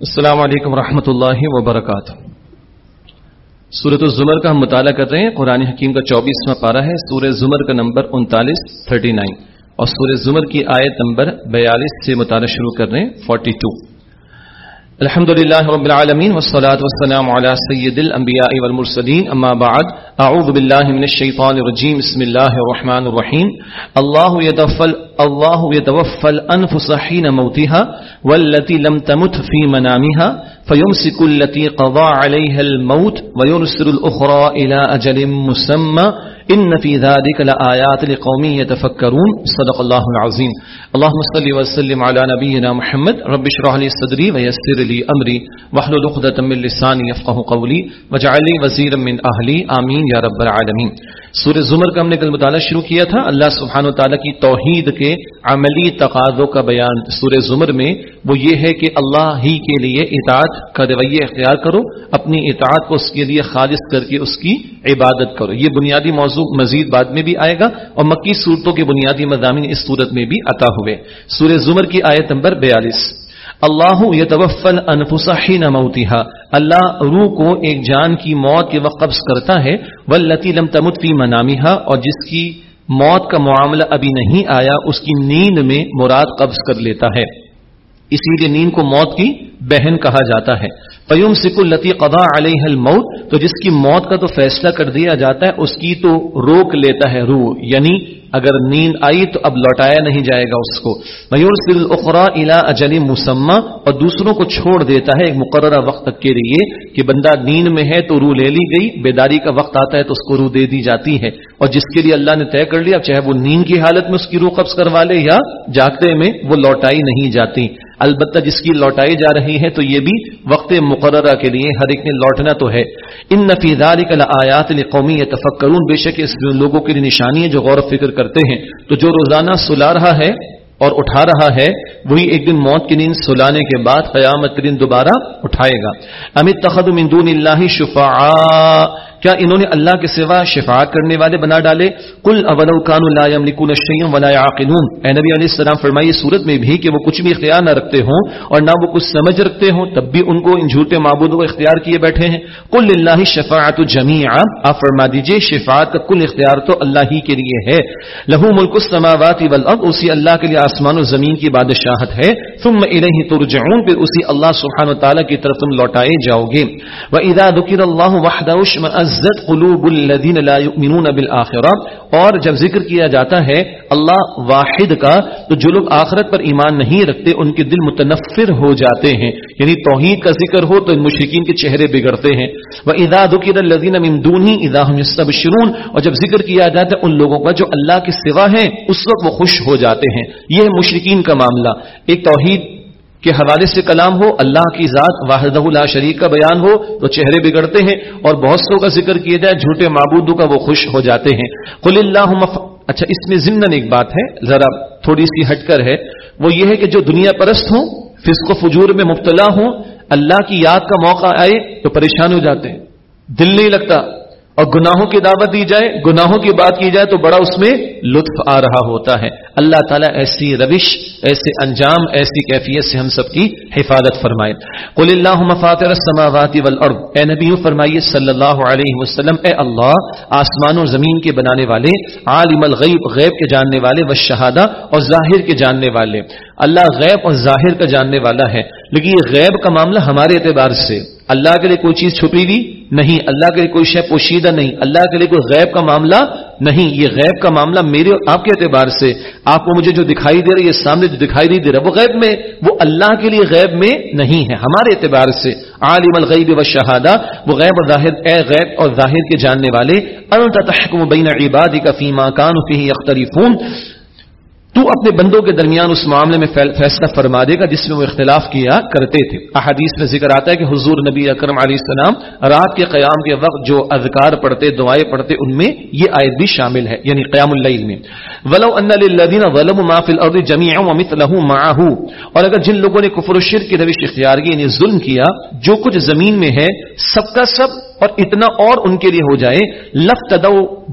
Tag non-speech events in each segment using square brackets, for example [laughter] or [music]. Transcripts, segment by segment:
السلام علیکم ورحمۃ اللہ وبرکاتہ۔ سورت الزمر کا ہم مطالعہ کر رہے ہیں، قرآن حکیم کا چوبیسواں پارا ہے سورہ زمر کا نمبر انتالیس، تھرٹی نائن۔ اور سورہ زمر کی آیت نمبر بیالیس سے مطالعہ شروع کر رہے ہیں، فورٹی ٹو۔ الحمد لله رب العالمين والصلاة والسلام على سيد الأنبياء والمرسلين أما بعد أعوذ بالله من الشيطان الرجيم بسم الله الرحمن الرحيم الله يتوفى الله يتوفى الأنفس حين موتها والتي لم تمت في منامها فيمسك التي قضى عليها الموت ويرسل الأخرى إلى أجل مسمى ان فی ذلك لآیات لقوم يتفکرون صدق اللہ العظیم. اللهم صل وسلم على نبینا محمد. رب اشرح لي صدری ويسر لي امری. واحلل عقدة من لسانی يفقهوا قولی. واجعل لي وزيرا من اهلی آمین یا رب العالمین. سورہ زمر کا ہم نے کل مطالعہ شروع کیا تھا۔ اللہ سبحانہ وتعالی کی توحید کے عملی تقاضوں کا بیان سورہ زمر میں۔ وہ یہ ہے کہ اللہ ہی کے لیے اطاعت کا رویہ اختیار کرو، اپنی اطاعت کو اس کے لیے خالص کر کے اس کی عبادت کرو۔ یہ بنیادی موضوع موضوع مزید بعد میں بھی آئے گا اور مکی صورتوں کے بنیادی مضامین اس صورت میں بھی عطا ہوئے۔ سورہ زمر کی آیت نمبر بیالیس۔ اللہ یتوفل انفسحین موتیہا اللہ روح کو ایک جان کی موت کے وقت قبض کرتا ہے. واللتی لم تمت فی منامہا اور جس کی موت کا معاملہ ابھی نہیں آیا، اس کی نیند میں مراد قبض کر لیتا ہے. اسی لیے نیند کو موت کی بہن کہا جاتا ہے. پیوم سک التی قدا علیہ الموت، تو جس کی موت کا تو فیصلہ کر دیا جاتا ہے، اس کی تو روک لیتا ہے روح یعنی اگر نیند آئی تو اب لوٹایا نہیں جائے گا اس کو۔ میور سل اخرا الا اجلی مسمہ اور دوسروں کو چھوڑ دیتا ہے ایک مقررہ وقت تک کے لیے کہ بندہ نیند میں ہے تو روح لے لی گئی، بیداری کا وقت آتا ہے تو اس کو روح دے دی جاتی ہے۔ اور جس کے لیے اللہ نے طے کر لیا، چاہے وہ نیند کی حالت میں اس کی روح قبض کروا لے یا جاگتے میں وہ لوٹائی نہیں جاتی۔ البتہ جس کی لوٹائی جا رہی ہے تو یہ بھی وقت مقررہ کے لیے ہر ایک نے لوٹنا تو ہے۔ ان نفیز آیات قومی تفکرون بے شک اس لوگوں کے لیے نشانی ہے جو غور و فکر کرتے ہیں، تو جو روزانہ سلا رہا ہے اور اٹھا رہا ہے، وہی ایک دن موت کی نیند سلانے کے بعد قیامت کے دن دوبارہ اٹھائے گا۔ امت تخد مندون اللہ شفعاء۔ کیا انہوں نے اللہ کے سوا شفاعت کرنے والے بنا ڈالے؟ کل اول کان ولا عاقلون اے نبی علیہ السلام، فرمائیے صورت میں بھی کہ وہ کچھ بھی اختیار نہ رکھتے ہوں اور نہ وہ کچھ سمجھ رکھتے ہوں، تب بھی ان کو ان جھوٹے معبودوں کو اختیار کیے بیٹھے ہیں۔ کل اللہ شفاعت جمیعا۔ آپ فرما دیجیے، شفاعت کا کل اختیار تو اللہ ہی کے لیے ہے۔ لہو ملک السماوات والارض، اسی اللہ کے لیے آسمان و زمین کی بادشاہت ہے۔ ثم الیہ ترجعون، پھر اسی اللہ سبحانہ و تعالی کی طرف تم لوٹائے جاؤ گے۔ واذا ذکر اللہ وحدہ اشمئزت قلوب الذین لا یؤمنون بالآخرہ۔ اور جب ذکر کیا جاتا ہے اللہ واحد کا، تو جو لوگ آخرت پر ایمان نہیں رکھتے، ان کے دل متنفر ہو جاتے ہیں۔ یعنی توحید کا ذکر ہو، تو ان مشرکین کے چہرے بگڑتے ہیں۔ وَإِذَا ذُكِرَ الَّذِينَ مِن دُونِهِ إِذَا هُمْ يَسْتَبْشِرُونَ۔ اور جب ذکر کیا جاتا ہے، ان لوگوں کا جو اللہ کے سوا ہیں، اس وقت وہ خوش ہو جاتے ہیں۔ یہ ہے مشرکین کا معاملہ۔ ایک توحید کے حوالے سے کلام ہو، اللہ کی ذات واحدہ لا شریک کا بیان ہو، تو چہرے بگڑتے ہیں اور بہت سو کا ذکر کیا جائے، جھوٹے معبودوں کا وہ خوش ہو جاتے ہیں۔ قل اللہ مف... اچھا اس میں ضمن ایک بات ہے، ذرا تھوڑی سی ہٹ کر ہے۔ وہ یہ ہے کہ جو دنیا پرست ہوں، فسق و فجور میں مبتلا ہوں، اللہ کی یاد کا موقع آئے تو پریشان ہو جاتے ہیں۔ دل نہیں لگتا۔ اور گناہوں کی دعوت دی جائے، گناہوں کی بات کی جائے تو بڑا اس میں لطف آ رہا ہوتا ہے۔ اللہ تعالیٰ ایسی روش، ایسے انجام، ایسی کیفیت سے ہم سب کی حفاظت فرمائے۔ قل اللہ مفاطر السماوات والارض اے نبی فرمائیے، صلی اللہ علیہ وسلم، اے اللہ، آسمان اور زمین کے بنانے والے، عالم الغیب، غیب کے جاننے والے و شہادہ اور ظاہر کے جاننے والے۔ اللہ غیب اور ظاہر کا جاننے والا ہے۔ لیکن یہ غیب کا معاملہ ہمارے اعتبار سے اللہ کے لیے کوئی چیز چھپی ہوئی نہیں، اللہ کے لیے کوئی شے پوشیدہ نہیں، اللہ کے لیے کوئی غیب کا معاملہ نہیں۔ یہ غیب کا معاملہ میرے اور آپ کے اعتبار سے، آپ کو مجھے جو دکھائی دے رہا ہے، یہ سامنے جو دکھائی نہیں دے رہا، وہ غیب میں، وہ اللہ کے لیے غیب میں نہیں ہے۔ ہمارے اعتبار سے، عالم الغیب و شہادہ وہ غیب اور ظاہر، اے غیب اور ظاہر کے جاننے والے، انت تحکم بین عبادک فیما کانوا فیہ یختلفون۔ تو اپنے بندوں کے درمیان اس معاملے میں فیصلہ فرما دے گا جس میں وہ اختلاف کیا کرتے تھے۔ احادیث میں ذکر آتا ہے کہ حضور نبی اکرم علیہ السلام رات کے قیام کے وقت جو اذکار پڑھتے، دعائیں پڑھتے، ان میں یہ آیت بھی شامل ہے یعنی قیام اللیل میں۔ ولو ان للذین ظلموا ما فی الارض جميعا ومثله معه۔ اور اگر جن لوگوں نے کفر و شرک کی روش اختیار کی یعنی ظلم کیا، جو کچھ زمین میں ہے، سب کا سب اور اتنا اور ان کے لیے ہو جائے لفت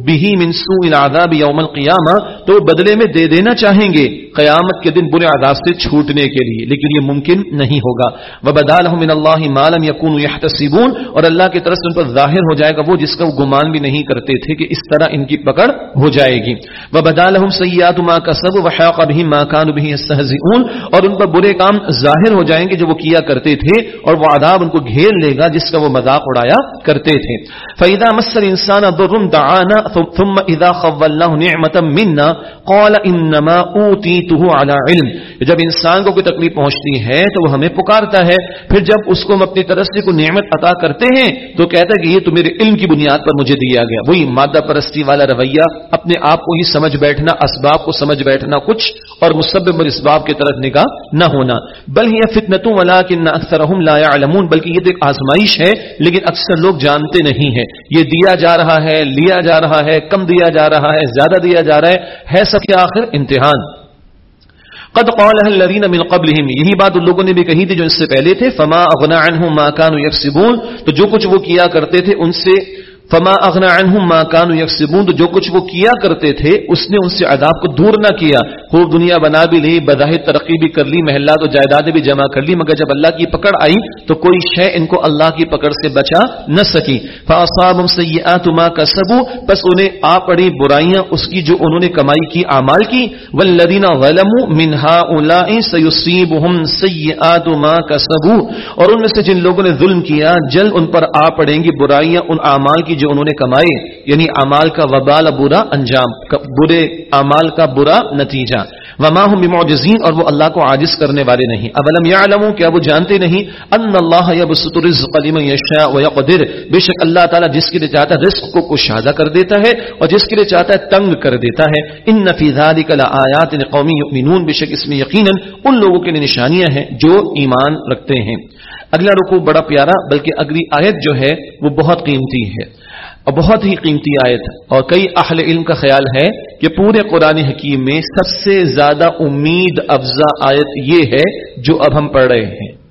بھی منسو العذاب یوم القیامہ، تو بدلے میں دے دینا چاہیں گے قیامت کے دن برے عذاب سے چھوٹنے کے لیے، لیکن یہ ممکن نہیں ہوگا۔ وبدالهم من الله ما اور اللہ کی طرف سے ان پر ظاہر ہو جائے گا وہ جس کا وہ گمان بھی نہیں کرتے تھے کہ اس طرح ان کی پکڑ ہو جائے گی۔ وبدالهم سیئات ما كسبوا وحاق بهم ما كانوا به يستهزئون۔ اور ان پر برے کام ظاہر ہو جائیں گے جو وہ کیا کرتے تھے، اور وہ عذاب ان کو گھیر لے گا جس کا وہ مذاق اڑایا کرتے تھے۔ فَإِذَا مَسَّ الْإِنسَانَ ضُرٌّ دَعَانَا، ثُمَّ إِذَا خَوَّلْنَاهُ نِعْمَةً مِنَّا، قَالَ إِنَّمَا أُوتِيتُهُ عَلَى عِلْمٍ۔ جب انسان کو کوئی تکلیف پہنچتی ہے، تو وہ ہمیں پکارتا ہے۔ پھر جب اس کو ہم اپنی طرف سے کوئی نعمت عطا کرتے ہیں، تو کہتا ہے کہ یہ تو میرے علم کی بنیاد پر مجھے دیا گیا۔ وہی مادہ پرستی والا رویہ، اپنے آپ کو ہی سمجھ بیٹھنا، اسباب کو سمجھ بیٹھنا کچھ، اور مسبب اور اسباب کی طرف نگاہ نہ ہونا۔ بل یہ فتنتوں والا کہ نہ اکثر لا علمون بلکہ یہ تو ایک آزمائش ہے، لیکن اکثر لوگ جانتے نہیں ہیں۔ یہ دیا جا رہا ہے، لیا جا رہا ہے، کم دیا جا رہا ہے، زیادہ دیا جا رہا ہے۔ ہے سب کے آخر امتحان۔ قد قال الذين من قبلهم۔ یہی بات ان لوگوں نے بھی کہی تھی جو اس سے پہلے تھے۔ فما اغنا عنهم ما كانوا يكسبون۔ تو جو کچھ وہ کیا کرتے تھے، ان سے فما اغنا عنہم ما كانوا يكسبون تو جو کچھ وہ کیا کرتے تھے، اس نے ان سے عذاب کو دور نہ کیا۔ خوب دنیا بنا بھی لی، بظاہر ترقی بھی کر لی، محلات و جائیدادیں بھی جمع کر لی، مگر جب اللہ کی پکڑ آئی تو کوئی شے ان کو اللہ کی پکڑ سے بچا نہ سکی۔ فاصابهم سیئات ما كسبوا۔ بس انہیں آ پڑی برائیاں، اس کی جو انہوں نے کمائی کی، اعمال کی۔ والذین ظلموا من هؤلاء سيصيبهم سیئات ما كسبوا۔ اور ان میں سے جن لوگوں نے ظلم کیا جل ان پر آ پڑیں گی، برائیاں، ان اعمال کی جو انہوں نے کمائے یعنی امال کا وبال برا انجام برے امال کا برا نتیجہ۔ وما ہم بمعجزین اور وہ اللہ کو عاجز کرنے والے نہیں۔ اولم یعلموا کیا وہ جانتے نہیں؟ ان اللہ یبسط الرزق لمن یشاء ويقدر۔ بے شک اللہ تعالی جس کے لیے چاہتا ہے رزق کو کشادہ کر دیتا ہے، اور جس کے لیے چاہتا ہے تنگ کر دیتا ہے۔ ان فی ذلک لآیات لقوم یؤمنون بے شک اس میں یقینا ان لوگوں کے لیے نشانیاں ہیں جو ایمان رکھتے ہیں۔ اگلا رکوع بڑا پیارا، بلکہ اگلی آیت جو ہے وہ بہت قیمتی ہے۔ اور بہت ہی قیمتی آیت اور کئی اہل علم کا خیال ہے کہ پورے قرآن حکیم میں سب سے زیادہ امید افزا آیت یہ ہے جو اب ہم پڑھ رہے ہیں۔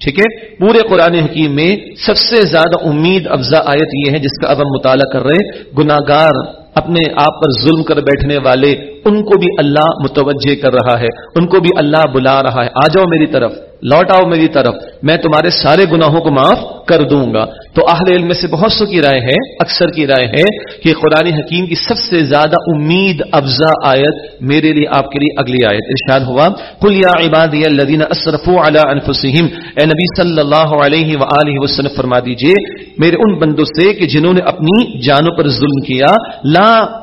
ٹھیک ہے؟ پورے قرآن حکیم میں سب سے زیادہ امید افزا آیت یہ ہے جس کا اب ہم مطالعہ کر رہے گناگار اپنے آپ پر ظلم کر بیٹھنے والے، ان کو بھی اللہ متوجہ کر رہا ہے، ان کو بھی اللہ بلا رہا ہے۔ آ جاؤ میری طرف۔ لوٹ آؤ میری طرف، میں تمہارے سارے گناہوں کو معاف کر دوں گا۔ تو اہل علم میں سے بہت سو کی رائے ہے، اکثر کی رائے ہے کہ قرآن حکیم کی سب سے زیادہ امید افزا آیت میرے لیے آپ کے لیے اگلی آیت۔ ارشاد ہوا کل یا عبادی الذین اسرفوا علی انفسہم، اے نبی صلی اللہ علیہ وآلہ وسلم، فرما دیجیے، میرے ان بندوں سے کہ جنہوں نے اپنی جانوں پر ظلم کیا، لا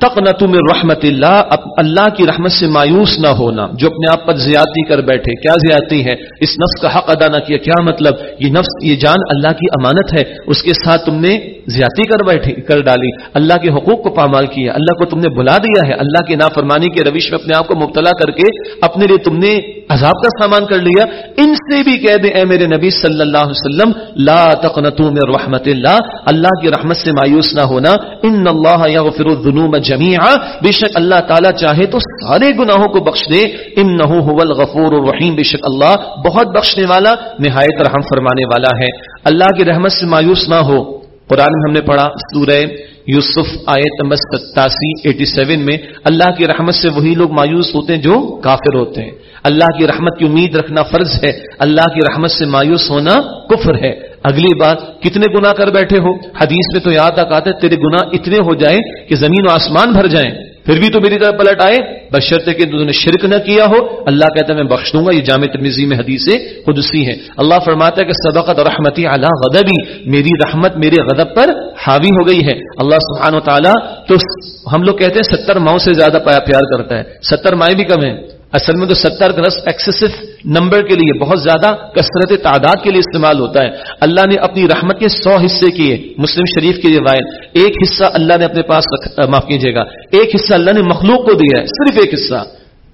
تم رحمت اللہ اللہ کی رحمت سے مایوس نہ ہونا، جو اپنے آپ پر زیادتی کر بیٹھے، کیا زیادتی ہے؟ اس نفس کا حق ادا نہ کیا کیا مطلب؟ یہ نفس، یہ جان اللہ کی امانت ہے، اس کے ساتھ تم نے زیادتی کر بیٹھے، کر ڈالی، اللہ کے حقوق کو پامال کیا، اللہ کو تم نے بلا دیا ہے، اللہ کی نافرمانی کے روش میں اپنے آپ کو مبتلا کر کے اپنے لیے تم نے عذاب کا سامان کر لیا۔ ان سے بھی کہہ دیں، اے میرے نبی صلی اللہ علیہ وسلم، لا تقنطوا من رحمت اللہ اللہ کی رحمت سے مایوس نہ ہونا، ان اللہ یغفر الذنوب جميعا بے شک اللہ تعالی چاہے تو سارے گناہوں کو بخش دے انه هو الغفور الرحیم بے شک اللہ بہت بخشنے والا، نہایت رحم فرمانے والا ہے۔ اللہ کی رحمت سے مایوس نہ ہو۔ قرآن میں ہم نے پڑھا سورہ یوسف، آیت نمبر ستاسی، ایٹی سیون میں، اللہ کی رحمت سے وہی لوگ مایوس ہوتے ہیں جو کافر ہوتے ہیں۔ اللہ کی رحمت کی امید رکھنا فرض ہے۔ اللہ کی رحمت سے مایوس ہونا کفر ہے۔ اگلی بات، کتنے گنا کر بیٹھے ہو؟ حدیث میں تو یاد تک آتے تیرے گنا اتنے ہو جائیں کہ زمین و آسمان بھر جائیں۔ پھر بھی تو میری طرف پلٹ آئے۔ بشرط کہ نے شرک نہ کیا ہو۔ اللہ کہتا ہے، میں بخش دوں گا۔ یہ جامع ترمیزی میں حدیث قدسی ہے اللہ فرماتا ہے کہ سبقت رحمتی اللہ غدبی میری رحمت میرے غدب پر حاوی ہو گئی ہے۔ اللہ سبحانہ و تعالیٰ تو ہم لوگ کہتے ہیں، ستر ماؤں سے زیادہ پیار کرتا ہے۔ ستر مائیں بھی کم ہیں۔ اصل میں تو ستر کا ایکسیسو نمبر کے لیے بہت زیادہ کثرت تعداد کے لیے استعمال ہوتا ہے۔ اللہ نے اپنی رحمت کے سو حصے کیے مسلم شریف کی روایت ایک حصہ اللہ نے اپنے پاس معاف کیجیے گا۔ ایک حصہ اللہ نے مخلوق کو دیا ہے، صرف ایک حصہ۔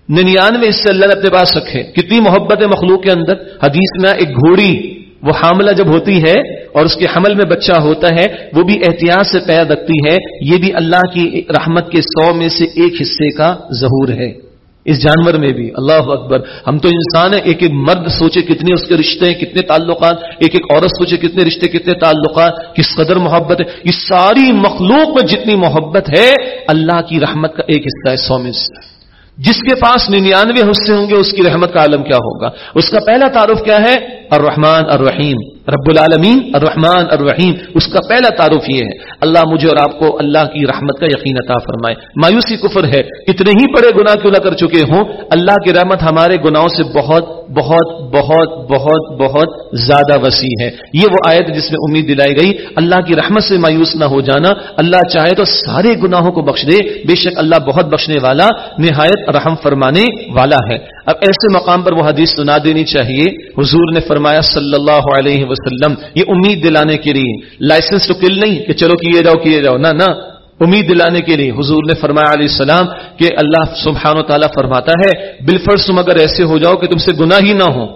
ننانوے حصے اللہ نے اپنے پاس رکھے۔ کتنی محبت ہے مخلوق کے اندر۔ حدیث میں ایک گھوڑی، وہ حاملہ جب ہوتی ہے اور اس کے حمل میں بچہ ہوتا ہے، وہ بھی احتیاط سے پیر رکھتی ہے۔ یہ بھی اللہ کی رحمت کے سو میں سے ایک حصے کا ظہور ہے۔ اس جانور میں بھی، اللہ اکبر۔ ہم تو انسان ہیں، ایک ایک مرد سوچے کتنے اس کے رشتے ہیں، کتنے تعلقات، ایک ایک عورت سوچے کتنے رشتے، کتنے تعلقات، کس قدر محبت ہے۔ یہ ساری مخلوق میں جتنی محبت ہے، اللہ کی رحمت کا ایک حصہ ہے، سو میں سے جس کے پاس ننانوے حصے ہوں گے، اس کی رحمت کا عالم کیا ہوگا؟ اس کا پہلا تعارف کیا ہے؟ الرحمن الرحیم۔ رب العالمین الرحمن الرحیم، اس کا پہلا تعارف یہ ہے۔ اللہ مجھے اور آپ کو اللہ کی رحمت کا یقین عطا فرمائے۔ مایوسی کفر ہے۔ اتنے ہی بڑے گناہ کیوں نہ کر چکے ہوں؟ اللہ کی رحمت ہمارے گناہوں سے بہت بہت بہت بہت بہت زیادہ وسیع ہے یہ وہ آیت جس میں امید دلائی گئی، اللہ کی رحمت سے مایوس نہ ہو جانا، اللہ چاہے تو سارے گناہوں کو بخش دے، بے شک اللہ بہت بخشنے والا، نہایت رحم فرمانے والا ہے۔ اب ایسے مقام پر وہ حدیث سنا دینی چاہیے۔ حضور نے فرمایا صلی اللہ علیہ وسلم، یہ امید دلانے کے لیے۔ لائسنس تو کل نہیں کہ چلو کیے جاؤ کیے جاؤ۔ نہ۔ امید دلانے کے لیے حضور نے فرمایا علیہ السلام کہ اللہ سبحان و تعالیٰ فرماتا ہے بالفرس تم اگر ایسے ہو جاؤ کہ تم سے گناہ ہی نہ ہو،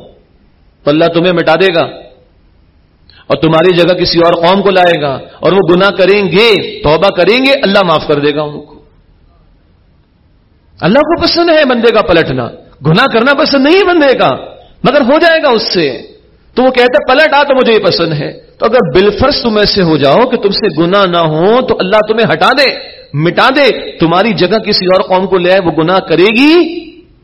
تو اللہ تمہیں مٹا دے گا اور تمہاری جگہ کسی اور قوم کو لائے گا اور وہ گناہ کریں گے، توبہ کریں گے، اللہ معاف کر دے گا ان کو۔ اللہ کو پسند ہے بندے کا پلٹنا، گناہ کرنا پسند نہیں بندے کا، مگر ہو جائے گا اس سے۔ تو وہ کہتے پلٹ آ تو مجھے یہ پسند ہے۔ تو اگر بالفرس تم ایسے ہو جاؤ کہ تم سے گنا نہ ہو، تو اللہ تمہیں ہٹا دے، مٹا دے۔ تمہاری جگہ کسی اور قوم کو لے آئے، وہ گنا کرے گی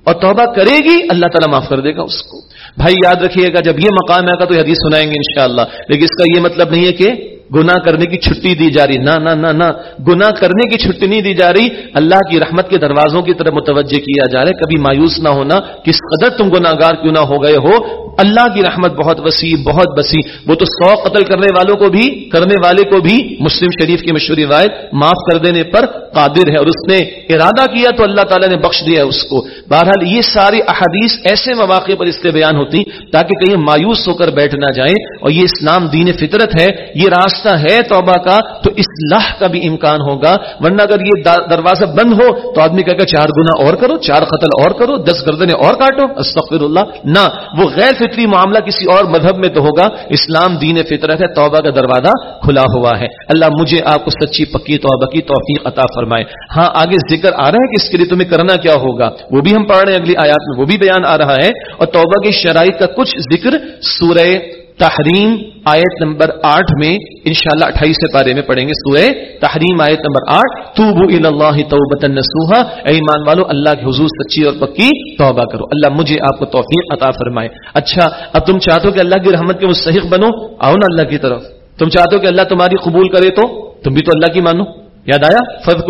اور توبہ کرے گی، اللہ تعالیٰ معاف کر دے گا اس کو۔ بھائی، یاد رکھیے گا جب یہ مقام ہے گا تو حدیث سنائیں گے انشاءاللہ۔ لیکن اس کا یہ مطلب نہیں ہے کہ گنا کرنے کی چھٹی دی جا رہی۔ نہ نہ نہ نہ۔ گنا کرنے کی چھٹی نہیں دی جا رہی۔ اللہ کی رحمت کے دروازوں کی طرف متوجہ کیا جا رہا ہے۔ کبھی مایوس نہ ہونا، کس قدر تم گناگار کیوں نہ ہو گئے ہو اللہ کی رحمت بہت وسیع بہت وسیع وہ تو سو قتل کرنے والوں کو بھی، کرنے والے کو بھی مسلم شریف کی مشہور روایت معاف کر دینے پر قادر ہے اور اس نے ارادہ کیا تو اللہ تعالیٰ نے بخش دیا اس کو۔ بہرحال یہ ساری احادیث ایسے مواقع پر اس سے بیان ہوتی تاکہ کہیں مایوس ہو کر بیٹھ نہ جائیں۔ اور یہ اسلام دین فطرت ہے، یہ راستہ ہے توبہ کا، تو اصلاح کا بھی امکان ہوگا۔ ورنہ اگر یہ دروازہ بند ہو تو آدمی کہے گا چار گنا اور کرو، چار قتل اور کرو، دس گردنے اور کاٹو، استغفر اللہ۔ نہ، وہ غیر فطری معاملہ کسی اور مذہب میں تو ہوگا۔ اسلام دین فطرت ہے، توبہ کا دروازہ کھلا ہوا ہے۔ اللہ مجھے، آپ کو سچی، پکی توبہ کی توفیق عطا فرمائے۔ ہاں آگے ذکر آ رہا ہے کہ اس کے لیے تمہیں کرنا کیا ہوگا۔ وہ بھی ہم پڑھ رہے ہیں، اگلی آیات میں وہ بھی بیان آ رہا ہے۔ اور توبہ کی شرائط کا کچھ ذکر سورہ تحریم آیت نمبر آٹھ میں انشاءاللہ شاء اٹھائیس پارے میں پڑھیں گے سورہ تحریم آیت نمبر آٹھ توبو اللہ توبت نسوحا اے ایمان والو، اللہ کے حضور سچی اور پکی توبہ کرو۔ اللہ مجھے آپ کو توفیق عطا فرمائے۔ اچھا اب تم چاہتے ہو کہ اللہ کی رحمت کے مستحق بنو؟ آؤ نا اللہ کی طرف۔ تم چاہتے ہو کہ اللہ تمہاری قبول کرے تو؟ تم بھی تو اللہ کی مانو۔ یاد آیا؟ فض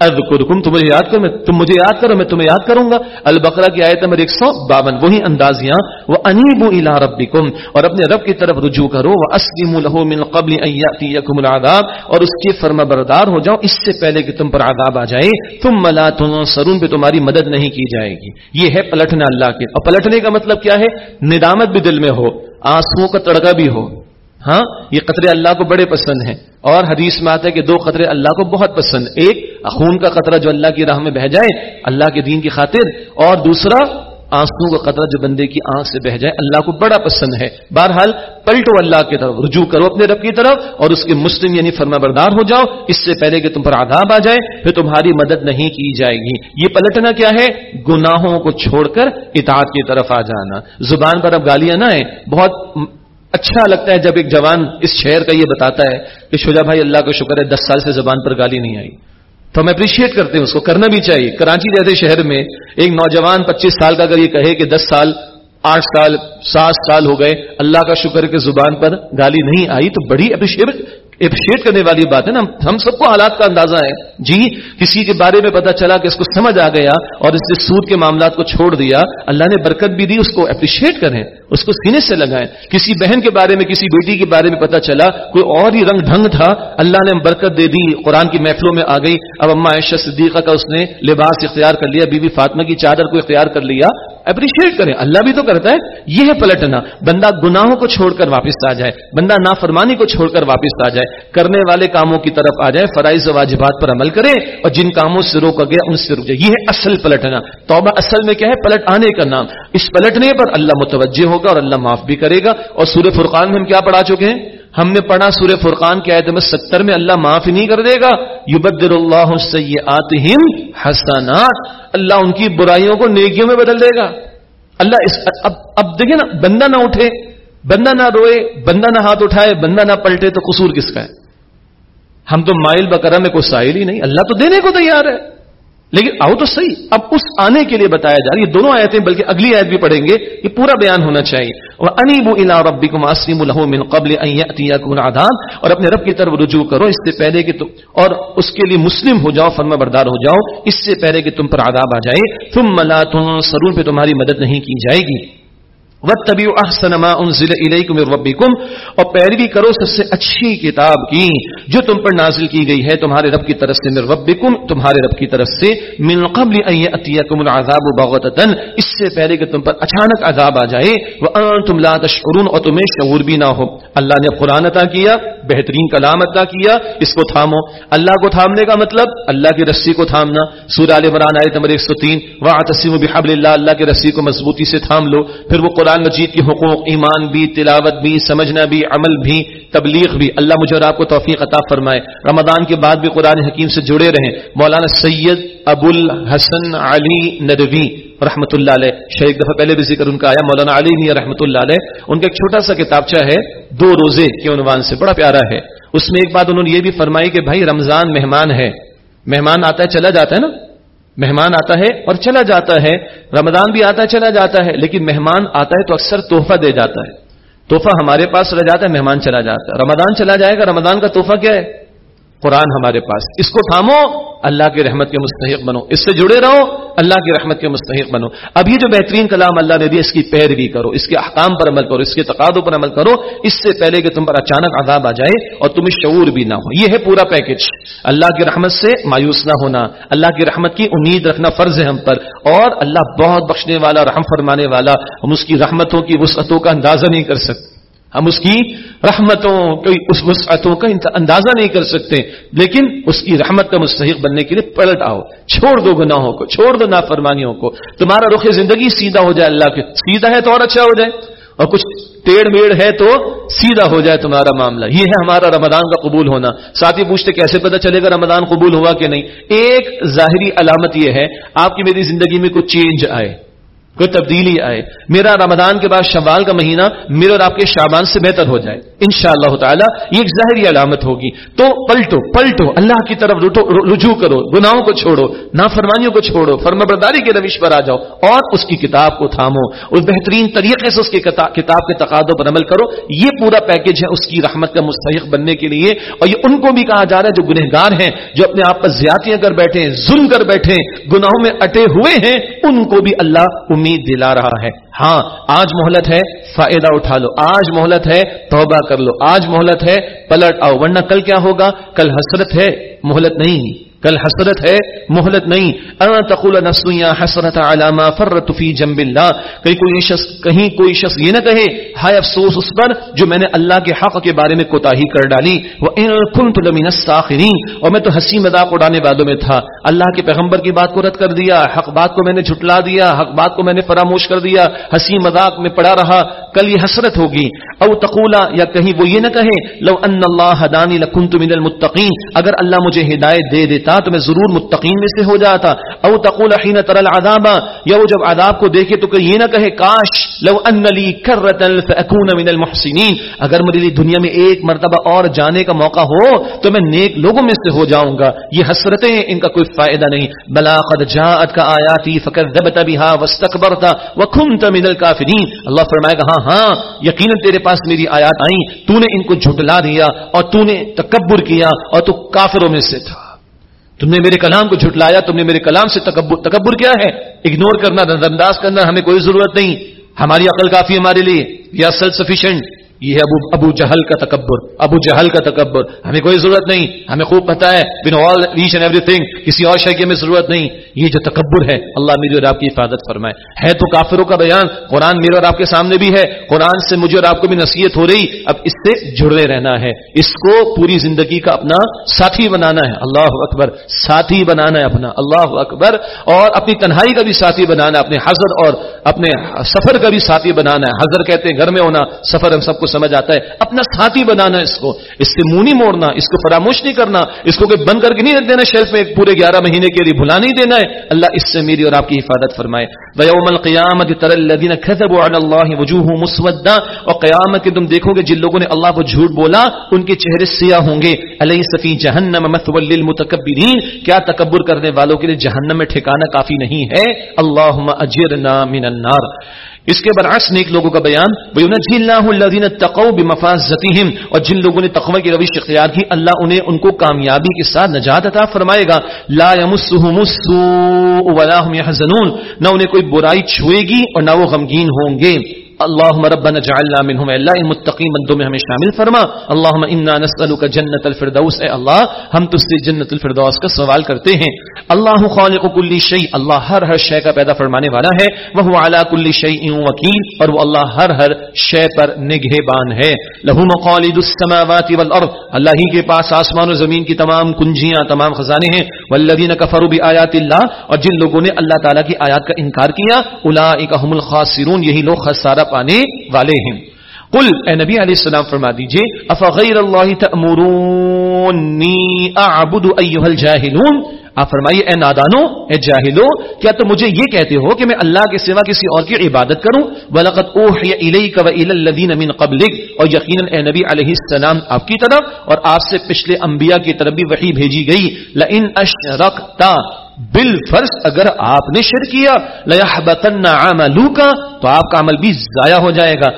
اذکرکم تم مجھے یاد کرو، میں تم مجھے یاد کرو، میں تمہیں یاد کروں گا۔ البقرہ کی آیت نمبر 152 وہی انداز یہاں وہ انیبو الی ربکم اور اپنے رب کی طرف رجوع کرو۔ واسلموا له من قبل ان یاتیکم العذاب، اور اس کے فرما بردار ہو جاؤ۔ اس سے پہلے کہ تم پر عذاب آ جائے، ثم لا تنصرون پہ تمہاری مدد نہیں کی جائے گی۔ یہ ہے پلٹنا اللہ کے۔ اور پلٹنے کا مطلب کیا ہے؟ ندامت بھی دل میں ہو، آنسوؤں کا تڑکا بھی ہو۔ ہاں یہ قطرے اللہ کو بڑے پسند ہیں۔ اور حدیث میں آتا ہے کہ دو قطرے اللہ کو بہت پسند، ایک خون کا قطرہ جو اللہ کی راہ میں بہ جائے، اللہ کے دین کی خاطر، اور دوسرا آنسو کا قطرہ جو بندے کی آنکھ سے بہ جائے، اللہ کو بڑا پسند ہے۔ بہرحال، پلٹو اللہ کی طرف، رجوع کرو اپنے رب کی طرف، اور اس کے مسلم یعنی فرما بردار ہو جاؤ۔ اس سے پہلے کہ تم پر آداب آ جائے، پھر تمہاری مدد نہیں کی جائے گی۔ یہ پلٹنا کیا ہے؟ گناہوں کو چھوڑ کر اطاعت کی طرف آ جانا۔ زبان پر اب گالیاں نہ ہیں بہت اچھا لگتا ہے جب ایک جوان اس شہر کا یہ بتاتا ہے کہ شجا بھائی اللہ کا شکر ہے، دس سال سے زبان پر گالی نہیں آئی۔ تو ہم اپریشیٹ کرتے ہیں اس کو، کرنا بھی چاہیے۔ کراچی جیسے شہر میں ایک نوجوان پچیس سال کا اگر یہ کہے کہ دس سال، آٹھ سال، سات سال ہو گئے، اللہ کا شکر کے زبان پر گالی نہیں آئی، تو بڑی اپریشیٹ اپریشیٹ کرنے والی بات ہے نا۔ ہم سب کو حالات کا اندازہ ہے۔ جی کسی کے بارے میں پتا چلا کہ اس کو سمجھ آ گیا اور اس نے سود کے معاملات کو چھوڑ دیا، اللہ نے برکت بھی دی، اس کو اپریشیٹ کریں۔ اس کو سینے سے لگائیں۔ کسی بہن کے بارے میں، کسی بیٹی کے بارے میں پتا چلا، کوئی اور ہی رنگ ڈھنگ تھا، اللہ نے برکت دے دی، قرآن کی محفلوں میں آ گئی۔ اب اما عائشہ صدیقہ کا اس نے لباس اختیار کر لیا بی بی فاطمہ کی چادر کو اختیار کر لیا۔ اپریشیٹ کریں، اللہ بھی تو کرتا ہے۔ یہ ہے پلٹنا۔ بندہ گناہوں کو چھوڑ کر واپس آ جائے۔ بندہ نافرمانی کو چھوڑ کر واپس آ جائے۔ کرنے والے کاموں کی طرف آ جائے، فرائض و واجبات پر عمل کرے اور جن کاموں سے روکا گیا ان سے رک جائے۔ یہ ہے اصل پلٹنا۔ توبہ اصل میں کیا ہے؟ پلٹ آنے کا نام۔ اس پلٹنے پر اللہ متوجہ ہو ہوگا اور اللہ معاف بھی کرے گا۔ اور سورہ فرقان میں ہم کیا پڑھا چکے ہیں؟ ہم نے پڑھا سورہ فرقان کے آیت میں ستر میں اللہ معاف نہیں کر دے گا۔ یبدر اللہ حسنات۔ اللہ ان کی برائیوں کو نیکیوں میں بدل دے گا۔ اللہ اس اب اب دیکھیں نا، بندہ نہ اٹھے، بندہ نہ روئے، بندہ نہ ہاتھ اٹھائے، بندہ نہ پلٹے تو قصور کس کا ہے؟ ہم تو مائل بکرا میں کوئی سائل ہی نہیں، اللہ تو دینے کو تیار ہے۔ لیکن آؤ تو صحیح، اب اس آنے کے لیے بتایا جا رہا ہے، یہ دونوں آیتیں بلکہ اگلی آیت بھی پڑھیں گے، یہ پورا بیان ہونا چاہیے۔ اور انیب الا ربی کو معصیم من قبل آدان اور اپنے رب کی طرف رجوع کرو، اس سے پہلے کہ تم اور اس کے لیے مسلم ہو جاؤ، فرما بردار ہو جاؤ، اس سے پہلے کہ تم پر عذاب آ جائے۔ تم ملا تم سرور پہ تمہاری مدد نہیں کی جائے گی۔ وبی احسن ما انزل الیکم من ربکم اور پیروی کرو سب سے اچھی کتاب کی جو تم پر نازل کی گئی ہے تمہارے رب کی طرف سے من ربکم، تمہارے رب کی طرف سے، من قبل ان یاتیکم العذاب بغتتا اس سے پہلے کہ تم پر اچانک عذاب آ جائے وانتم لا تشعرون اور تمہیں شعور بھی نہ ہو۔ اللہ نے قرآن عطا کیا، بہترین کلام عطا کیا، اس کو تھامو۔ اللہ کو تھامنے کا مطلب اللہ کی رسی کو تھامنا۔ سورہ ال عمران ایت نمبر 103 واعتصموا بحبل اللہ اللہ کی رسی کو مضبوطی سے تھام لو۔ پھر وہ قرآن مجید کی حقوق، ایمان بھی، تلاوت بھی، سمجھنا بھی، عمل بھی، تبلیغ بھی۔ اللہ مجھے اور آپ کو توفیق عطا فرمائے۔ رمضان کے بعد بھی قرآن حکیم سے جڑے رہیں۔ مولانا سید ابو الحسن علی ندوی رحمۃ اللہ علیہ۔ شیخ دفعہ پہلے بھی ذکر ان کا آیا، مولانا علی میاں رحمۃ اللہ علیہ۔ ان کا ایک چھوٹا سا کتابچہ ہے، دو روزے کے عنوان سے، بڑا پیارا ہے۔ اس میں ایک بات انہوں نے یہ بھی فرمائی کہ بھائی، رمضان مہمان ہے۔ مہمان آتا ہے، چلا جاتا ہے نا۔ مہمان آتا ہے اور چلا جاتا ہے۔ رمضان بھی آتا ہے، چلا جاتا ہے۔ لیکن مہمان آتا ہے تو اکثر تحفہ دے جاتا ہے۔ تحفہ ہمارے پاس رہ جاتا ہے، مہمان چلا جاتا ہے۔ رمضان چلا جائے گا، رمضان کا تحفہ کیا ہے؟ قرآن ہمارے پاس۔ اس کو تھامو اللہ کی رحمت کے مستحق بنو۔ اس سے جڑے رہو، اللہ کی رحمت کے مستحق بنو۔ اب یہ جو بہترین کلام اللہ نے دیا اس کی پیروی کرو، اس کے احکام پر عمل کرو، اس کے تقادوں پر عمل کرو۔ اس سے پہلے کہ تم پر اچانک عذاب آ جائے اور تمہیں شعور بھی نہ ہو۔ یہ ہے پورا پیکج اللہ کی رحمت سے مایوس نہ ہونا، اللہ کی رحمت کی امید رکھنا فرض ہے ہم پر۔ اور اللہ بہت بخشنے والا، رحم فرمانے والا، ہم اس کی رحمتوں کی وسعتوں کا اندازہ نہیں کر سکتے۔ ہم اس کی رحمتوں اس وسعتوں کا اندازہ نہیں کر سکتے۔ لیکن اس کی رحمت کا مستحق بننے کے لیے پلٹ آؤ۔ چھوڑ دو گناہوں کو، چھوڑ دو نافرمانیوں کو۔ تمہارا رخ زندگی سیدھا ہو جائے، اللہ کے سیدھا ہے تو اور اچھا ہو جائے۔ اور کچھ ٹیڑھ میڑ ہے تو سیدھا ہو جائے تمہارا معاملہ۔ یہ ہے ہمارا رمضان کا قبول ہونا۔ ساتھ ہی پوچھتے کیسے پتہ چلے گا رمضان قبول ہوا کہ نہیں؟ ایک ظاہری علامت یہ ہے، آپ کی میری زندگی میں کچھ چینج آئے۔ کوئی تبدیلی آئے، میرا رمضان کے بعد شوال کا مہینہ میرے اور آپ کے شابان سے بہتر ہو جائے۔ ان شاء اللہ تعالیٰ یہ ایک ظاہری علامت ہوگی۔ تو پلٹو پلٹو، اللہ کی طرف رجوع کرو، گناہوں کو چھوڑو، نافرمانیوں کو چھوڑو فرم برداری کے روش پر آ جاؤ اور اس کی کتاب کو تھامو، اس بہترین طریقے سے اس کی کتاب کے تقاضوں پر عمل کرو۔ یہ پورا پیکج ہے اس کی رحمت کا مستحق بننے کے لیے۔ اور یہ ان کو بھی کہا جا رہا ہے جو گنہگار ہیں، جو اپنے آپ پر زیادتیاں کر بیٹھے ظلم کر بیٹھے گناہوں میں اٹے ہوئے ہیں، ان کو بھی اللہ امید دلا رہا ہے۔ ہاں آج مہلت ہے، فائدہ اٹھا لو۔ آج مہلت ہے، توبہ کر لو۔ آج مہلت ہے، پلٹ آؤ۔ ورنہ کل کیا ہوگا؟ کل حسرت ہے، مہلت نہیں۔ کل حسرت ہے، مہلت نہیں۔ انا تقول نسویا حسرت علامہ فرت فی جنب اللہ کہیں کوئی شخص کہیں کوئی شخص یہ نہ کہے، ہائے افسوس اس پر جو میں نے اللہ کے حق کے بارے میں کوتاہی کر ڈالی۔ وہ ان كنت لمن الساخرین اور میں تو ہنسی مذاق اڑانے والوں میں تھا۔ اللہ کے پیغمبر کی بات کو رد کر دیا، حق بات کو میں نے جھٹلا دیا، حق بات کو میں نے فراموش کر دیا، ہنسی مذاق میں پڑا رہا۔ کل یہ حسرت ہوگی۔ او تقولا یا کہیں وہ یہ نہ کہے، لو ان اللہ ہدانی لکنت من المتقین اگر اللہ مجھے ہدایت دے دیتا تو میں ضرور متقین میں سے ہو جاتا۔ او تقول حين ترى العذاب، یا وہ جب عذاب کو دیکھے تو کہ یہ نہ کہے، کاش لو ان لي كره فاكون من المحسنين اگر میرے لیے دنیا میں ایک مرتبہ اور جانے کا موقع ہو، تو میں نیک لوگوں میں سے ہو جاؤں گا۔ یہ حسرتیں ان کا کوئی فائدہ نہیں۔ بلا قد جاءت کا آیاتی فكذبت بها واستكبرت وكنت من الكافرين اللہ فرمائے گا ہاں ہاں یقینا تیرے پاس میری آیات آئیں۔ تو نے ان کو جھٹلا دیا اور تو نے تکبر کیا اور تو کافروں میں سے تھا۔ تم نے میرے کلام کو جھٹلایا، تم نے میرے کلام سے تکبر تکبر کیا ہے؟ اگنور کرنا، نظر انداز کرنا ہمیں کوئی ضرورت نہیں۔ ہماری عقل کافی ہمارے لیے۔ یا سیلف سفیشینٹ یہ ہے ابو ابو جہل کا تکبر، ابو جہل کا تکبر۔ ہمیں کوئی ضرورت نہیں، ہمیں خوب پتا ہے، بن all each and every thing کسی اور شے کی ہمیں ضرورت نہیں۔ یہ جو تکبر ہے، اللہ میری اور آپ کی حفاظت فرمائے۔ ہے تو کافروں کا بیان، قرآن میرے اور آپ کے سامنے بھی ہے۔ قرآن سے مجھے اور آپ کو بھی نصیحت ہو رہی، اب اس سے جڑے رہنا ہے۔ اس کو پوری زندگی کا اپنا ساتھی بنانا ہے۔ اللہ اکبر، ساتھی بنانا ہے اپنا۔ اللہ اکبر، اور اپنی تنہائی کا بھی ساتھی بنانا ہے، اپنے حضرت اور اپنے سفر کا بھی ساتھی بنانا ہے۔ حضر کہتے ہیں، گھر میں ہونا، سفر ہم سب کو سمجھ آتا ہے، اپنا ساتھی بنانا اس کو۔ اس سے منہ نہیں موڑنا، اس کو فراموش نہیں کرنا، اس کو کوئی بند کر کے نہیں رکھ دینا شیلف میں، پورے گیارہ مہینے کے لیے بھلا نہیں دینا ہے۔ اللہ اس سے میری اور آپ کی حفاظت فرمائے۔ ویوم القیامت تر الذین کذبوا علی اللہ وجوہ مسودا اور قیامت کے تم دیکھو گے، جن لوگوں نے اللہ کو جھوٹ بولا، ان کے چہرے سیاہ ہوں گے۔ الیس فی جہنم مثوى للمتکبرین کیا تکبر کرنے والوں کے لیے جہنم میں ٹھکانہ کافی نہیں ہے؟ اللهم اجرنا من النار۔ اس کے برعکس نیک لوگوں کا بیان اور جن لوگوں نے تقوی کی روش اختیار کی، اللہ انہیں ان کو کامیابی کے ساتھ نجات عطا فرمائے گا۔ لا ولا هم يحزنون۔ نہ انہیں کوئی برائی چھوئے گی اور نہ وہ غمگین ہوں گے۔ اللهم ربنا جعلنا منهم الا المتقين بندوں میں ہمیں شامل فرما۔ اللهم انا نسالك جنت الفردوس، اے اللہ، ہم تجھ سے جنت الفردوس کا سوال کرتے ہیں۔ اللہ خالق كل شيء اللہ ہر ہر شے کا پیدا فرمانے والا ہے۔ وہ على كل شيء وكيل اور وہ اللہ ہر ہر شے پر نگہبان ہے۔ له مقاليد السماوات والارض، اللہ ہی کے پاس آسمان و زمین کی تمام کنجیاں، تمام خزانے ہیں۔ والذین کفروا بآیات اللہ، اور جن لوگوں نے اللہ تعالی کی آیات کا انکار کیا اولئک هم الخاسرون، یہی لوگ خسارہ پانے والے ہیں قل، اے نبی علیہ السلام، فرما دیجیے، افغیر اللہ تأمرونی اعبد ایوہ الجاہلون؟ آپ فرمائیے، اے نادانو اے جاہلو کیا تم مجھے یہ کہتے ہو کہ میں اللہ کے سوا کسی اور کی عبادت کروں؟ وَلَقَدْ أُوحِيَ إِلَيْكَ وَإِلَى الَّذِينَ مِن قَبْلِكَ۔ اور یقیناً، اے نبی علیہ السلام، آپ کی طرف، اور آپ سے پچھلے انبیاء کی طرف بھی وحی بھیجی گئی۔ لَإِنْ أَشْرَقْتَ بال فرض اگر آپ نے شر کیا لَيَحْبَتَنَّ کا تو آپ کا عمل بھی ضائع ہو جائے گا۔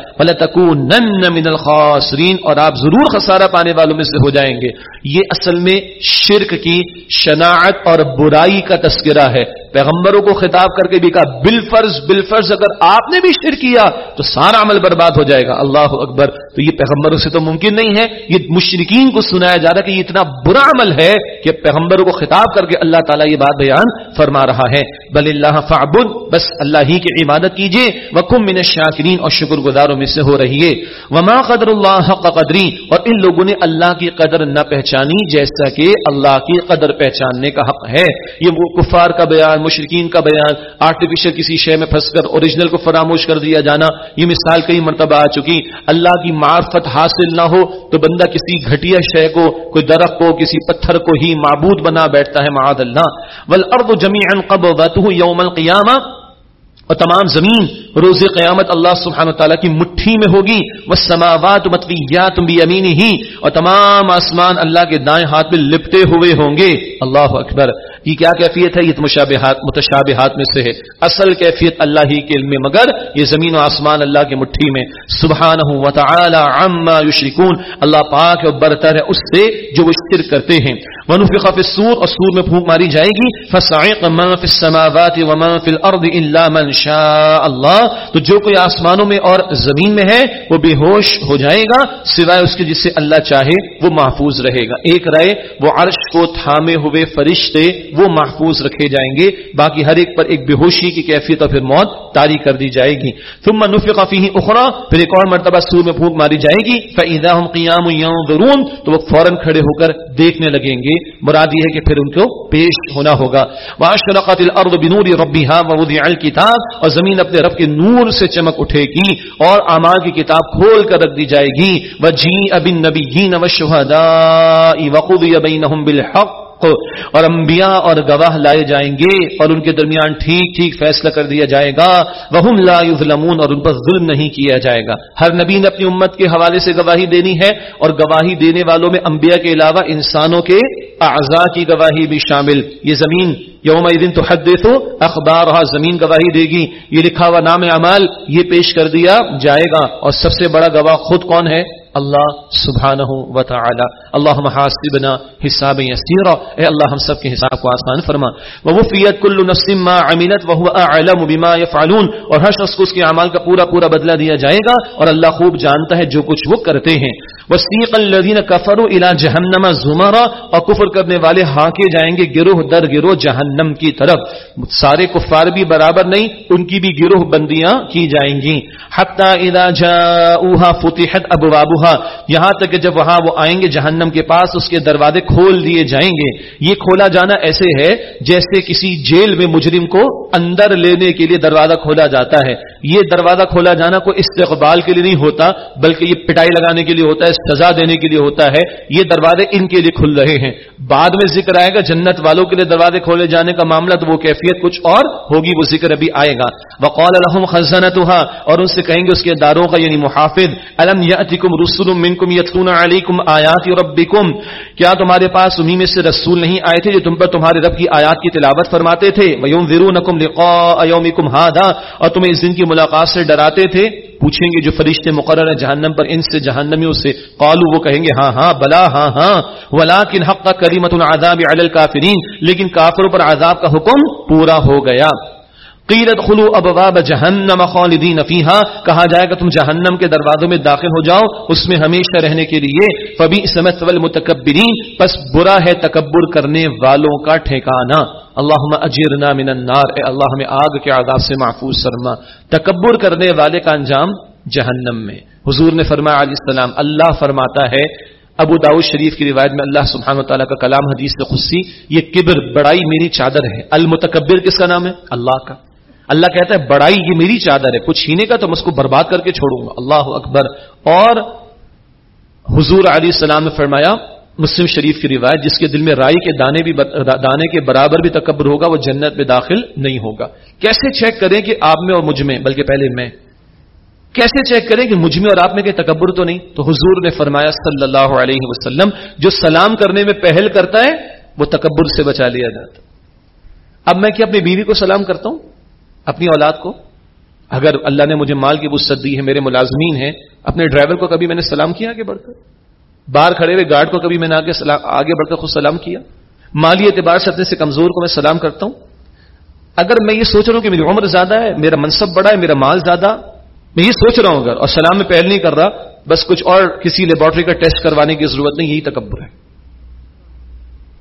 من الخاسرین اور آپ ضرور خسارہ پانے والوں میں سے ہو جائیں گے۔ یہ اصل میں شرک کی شناعت اور برائی کا تذکرہ ہے۔ پیغمبروں کو خطاب کر کے بھی کہا بل فرض بل فرض اگر آپ نے بھی شر کیا تو سارا عمل برباد ہو جائے گا۔ اللہ اکبر۔ تو یہ پیغمبروں سے تو ممکن نہیں ہے، یہ مشرقین کو سنایا جا رہا ہے کہ یہ اتنا برا عمل ہے کہ پیغمبروں کو خطاب کر کے اللہ تعالیٰ یہ بات بیان فرما رہا ہے۔ بل اللہ فعبد بس اللہ ہی کی عبادت کیجیے وکم من الشاکرین۔ اور شکر گزاروں میں سے ہو رہی ہے۔ وما قدر اللہ حق قدری اور ان لوگوں نے اللہ کی قدر نہ پہچانی جیسا کہ اللہ کی قدر پہچاننے کا حق ہے۔ یہ وہ کفار کا بیان مشرقین کا بیان آرٹیفیشل کسی شے میں پھنس کر اوریجنل کو فراموش کر دیا جانا، یہ مثال کئی مرتبہ آ چکی۔ اللہ کی معرفت حاصل نہ ہو تو بندہ کسی گھٹیا شے کو، کوئی درخت کو، کسی پتھر کو ہی معبود بنا بیٹھتا ہے معاد اللہ۔ والارض جميعا قبضته يوم القيامه اور تمام زمین روز قیامت اللہ سبحانہ تعالیٰ کی مٹھی میں ہوگی۔ وہ سماوات متویات بھی امینی ہی اور تمام آسمان اللہ کے دائیں ہاتھ میں لپٹے ہوئے ہوں گے۔ اللہ اکبر۔ یہ کیا کیفیت ہے؟ یہ مشابہات متشابہات میں سے ہے۔ اصل کیفیت اللہ ہی کے علم مگر یہ زمین و آسمان اللہ کی مٹھی میں۔ سبحان ہوں عما یشرکون۔ اللہ پاک اور برتر ہے اس سے جو وہ شرک کرتے ہیں۔ ونفخ فی السور اور سور میں پھونک ماری جائے گی۔ فصعق من فی السماوات ومن فی الارض الا من شاء اللہ تو جو کوئی آسمانوں میں اور زمین میں ہے، وہ بے ہوش ہو جائے گا، سوائے اس کے جس سے اللہ چاہے، وہ محفوظ رہے گا۔ ایک رائے، وہ عرش کو تھامے ہوئے فرشتے، وہ محفوظ رکھے جائیں گے۔ باقی ہر ایک پر ایک بے ہوشی کی کیفیت اور پھر موت تاری کر دی جائے گی۔ ثم نفخ فیہ اخرى، پھر ایک اور مرتبہ سور میں پھونک ماری جائے گی۔ فاذا هم قیام ينظرون، تو وہ فوراً کھڑے ہو کر دیکھنے لگیں گے۔ مراد یہ ہے کہ پھر ان کو پیش ہونا ہوگا۔ واشرقت الارض بنور ربها ووضع الكتاب اور زمین اپنے رب کے نور سے چمک اٹھے گی اور اعمال کی کتاب کھول کر رکھ دی جائے گی۔ وجیء بالنبیین والشهداء وقضی بینهم بالحق اور انبیاء اور گواہ لائے جائیں گے اور ان کے درمیان ٹھیک ٹھیک فیصلہ کر دیا جائے گا۔ وہ لا یظلمون اور ان پر ظلم نہیں کیا جائے گا۔ ہر نبی نے اپنی امت کے حوالے سے گواہی دینی ہے اور گواہی دینے والوں میں انبیاء کے علاوہ انسانوں کے اعضاء کی گواہی بھی شامل۔ یہ زمین یوم دن تو حد دے اخبار زمین گواہی دے گی۔ یہ لکھا ہوا نام اعمال یہ پیش کر دیا جائے گا۔ اور سب سے بڑا گواہ خود کون ہے؟ اللہ سبحانہ و تعالی اللہ حاسبنا حساب یسیرا. اے اللہ، ہم سب کے حساب کو آسان فرما. ووفیت کل نفس ما عملت وهو اعلم بما يفعلون اور ہر شخص کو اس کے اعمال کا پورا پورا بدلہ دیا جائے گا اور اللہ خوب جانتا ہے جو کچھ وہ کرتے ہیں. وسیق الدین کفر الا جہنم زمرا اور کفر کرنے والے ہانکے جائیں گے گروہ در گروہ جہنم کی طرف۔ سارے کفار بھی برابر نہیں، ان کی بھی گروہ بندیاں کی جائیں گی۔ حتی اذا جاؤها فتحت ابوابها یہاں تک کہ جب وہاں وہ آئیں گے جہنم کے پاس، اس کے دروازے کھول دیے جائیں گے۔ یہ کھولا جانا ایسے ہے جیسے کسی جیل میں مجرم کو اندر لینے کے لیے دروازہ کھولا جاتا ہے۔ یہ دروازہ کھولا جانا کوئی استقبال کے لیے نہیں ہوتا، بلکہ یہ پٹائی لگانے کے لیے ہوتا ہے۔ سزا دینے کے لیے ہوتا ہے، یہ دروازے ان کے لیے کھل رہے ہیں۔ بعد میں ذکر آئے گا، جنت والوں کے لیے دروازے کھولے جانے کا معاملہ تو وہ کیفیت کچھ اور ہوگی، وہ ذکر ابھی آئے گا۔ وقال الحم خزنتها، اور ان سے کہیں گے اس کے داروں کا یعنی محافظ الم یاتکم رسل منکم یتلون علیکم آیات ربکم کیا تمہارے پاس انہی میں سے رسول نہیں آئے تھے جو تم پر تمہارے رب کی آیات کی تلاوت فرماتے تھے؟ وینذرونکم لقاء یومکم هذا، اور تمہیں اس دن کی ملاقات سے ڈراتے تھے۔ پوچھیں گے جو فرشتے مقرر ہیں جہنم پر، ان سے جہنمیوں سے۔ قالو وہ کہیں گے ہاں ہاں بلا ہاں ہاں۔ ولیکن حق کریمت العذاب علی الکافرین لیکن کافروں پر عذاب کا حکم پورا ہو گیا۔ قیلت خلو ابواب جہنم خالدین فیہا، کہا جائے گا تم جہنم کے دروازوں میں داخل ہو جاؤ، اس میں ہمیشہ رہنے کے لیے فبی سمت والمتکبرین پس برا ہے تکبر کرنے والوں کا ٹھکانہ۔ اللہم اجرنا من النار، اے اللہ ہمیں آگ کے عذاب سے محفوظ فرما۔ تکبر کرنے والے کا انجام جہنم میں۔ حضور نے فرمایا علیہ السلام، اللہ فرماتا ہے، ابو داؤد شریف کی روایت میں اللہ سبحانہ و تعالیٰ کا کلام حدیث سے خصی، یہ کبر، بڑائی میری چادر ہے۔ المتکبر کس کا نام ہے؟ اللہ کا۔ اللہ کہتا ہے، بڑائی یہ میری چادر ہے، کچھ چھینے کا تو میں اس کو برباد کر کے چھوڑوں گا. اللہ اکبر۔ اور حضور علیہ السلام نے فرمایا، مسلم شریف کی روایت، جس کے دل میں رائی کے دانے بھی دانے کے برابر بھی تکبر ہوگا، وہ جنت میں داخل نہیں ہوگا۔ کیسے چیک کریں کہ آپ میں اور مجھ میں؟ بلکہ پہلے میں۔ کیسے چیک کریں کہ مجھ میں اور آپ میں کہ تکبر تو نہیں؟ تو حضور نے فرمایا صلی اللہ علیہ وسلم، جو سلام کرنے میں پہل کرتا ہے، وہ تکبر سے بچا لیا جاتا اب میں کیا اپنی بیوی کو سلام کرتا ہوں؟ اپنی اولاد کو؟ اگر اللہ نے مجھے مال کی وسط دی ہے، میرے ملازمین ہیں، اپنے ڈرائیور کو کبھی میں نے سلام کیا آگے بڑھ کر؟ باہر کھڑے ہوئے گارڈ کو کبھی میں نے آگے آگے بڑھ کر خود سلام کیا؟ مالی اعتبار سے اپنے سے کمزور کو میں سلام کرتا ہوں؟ اگر میں یہ سوچ رہا ہوں کہ میری عمر زیادہ ہے، میرا منصب بڑا ہے، میرا مال زیادہ، میں یہ سوچ رہا ہوں اگر، اور سلام میں پہل نہیں کر رہا، بس کچھ اور کسی لیبورٹری کا ٹیسٹ کروانے کی ضرورت نہیں، یہی تکبر ہے۔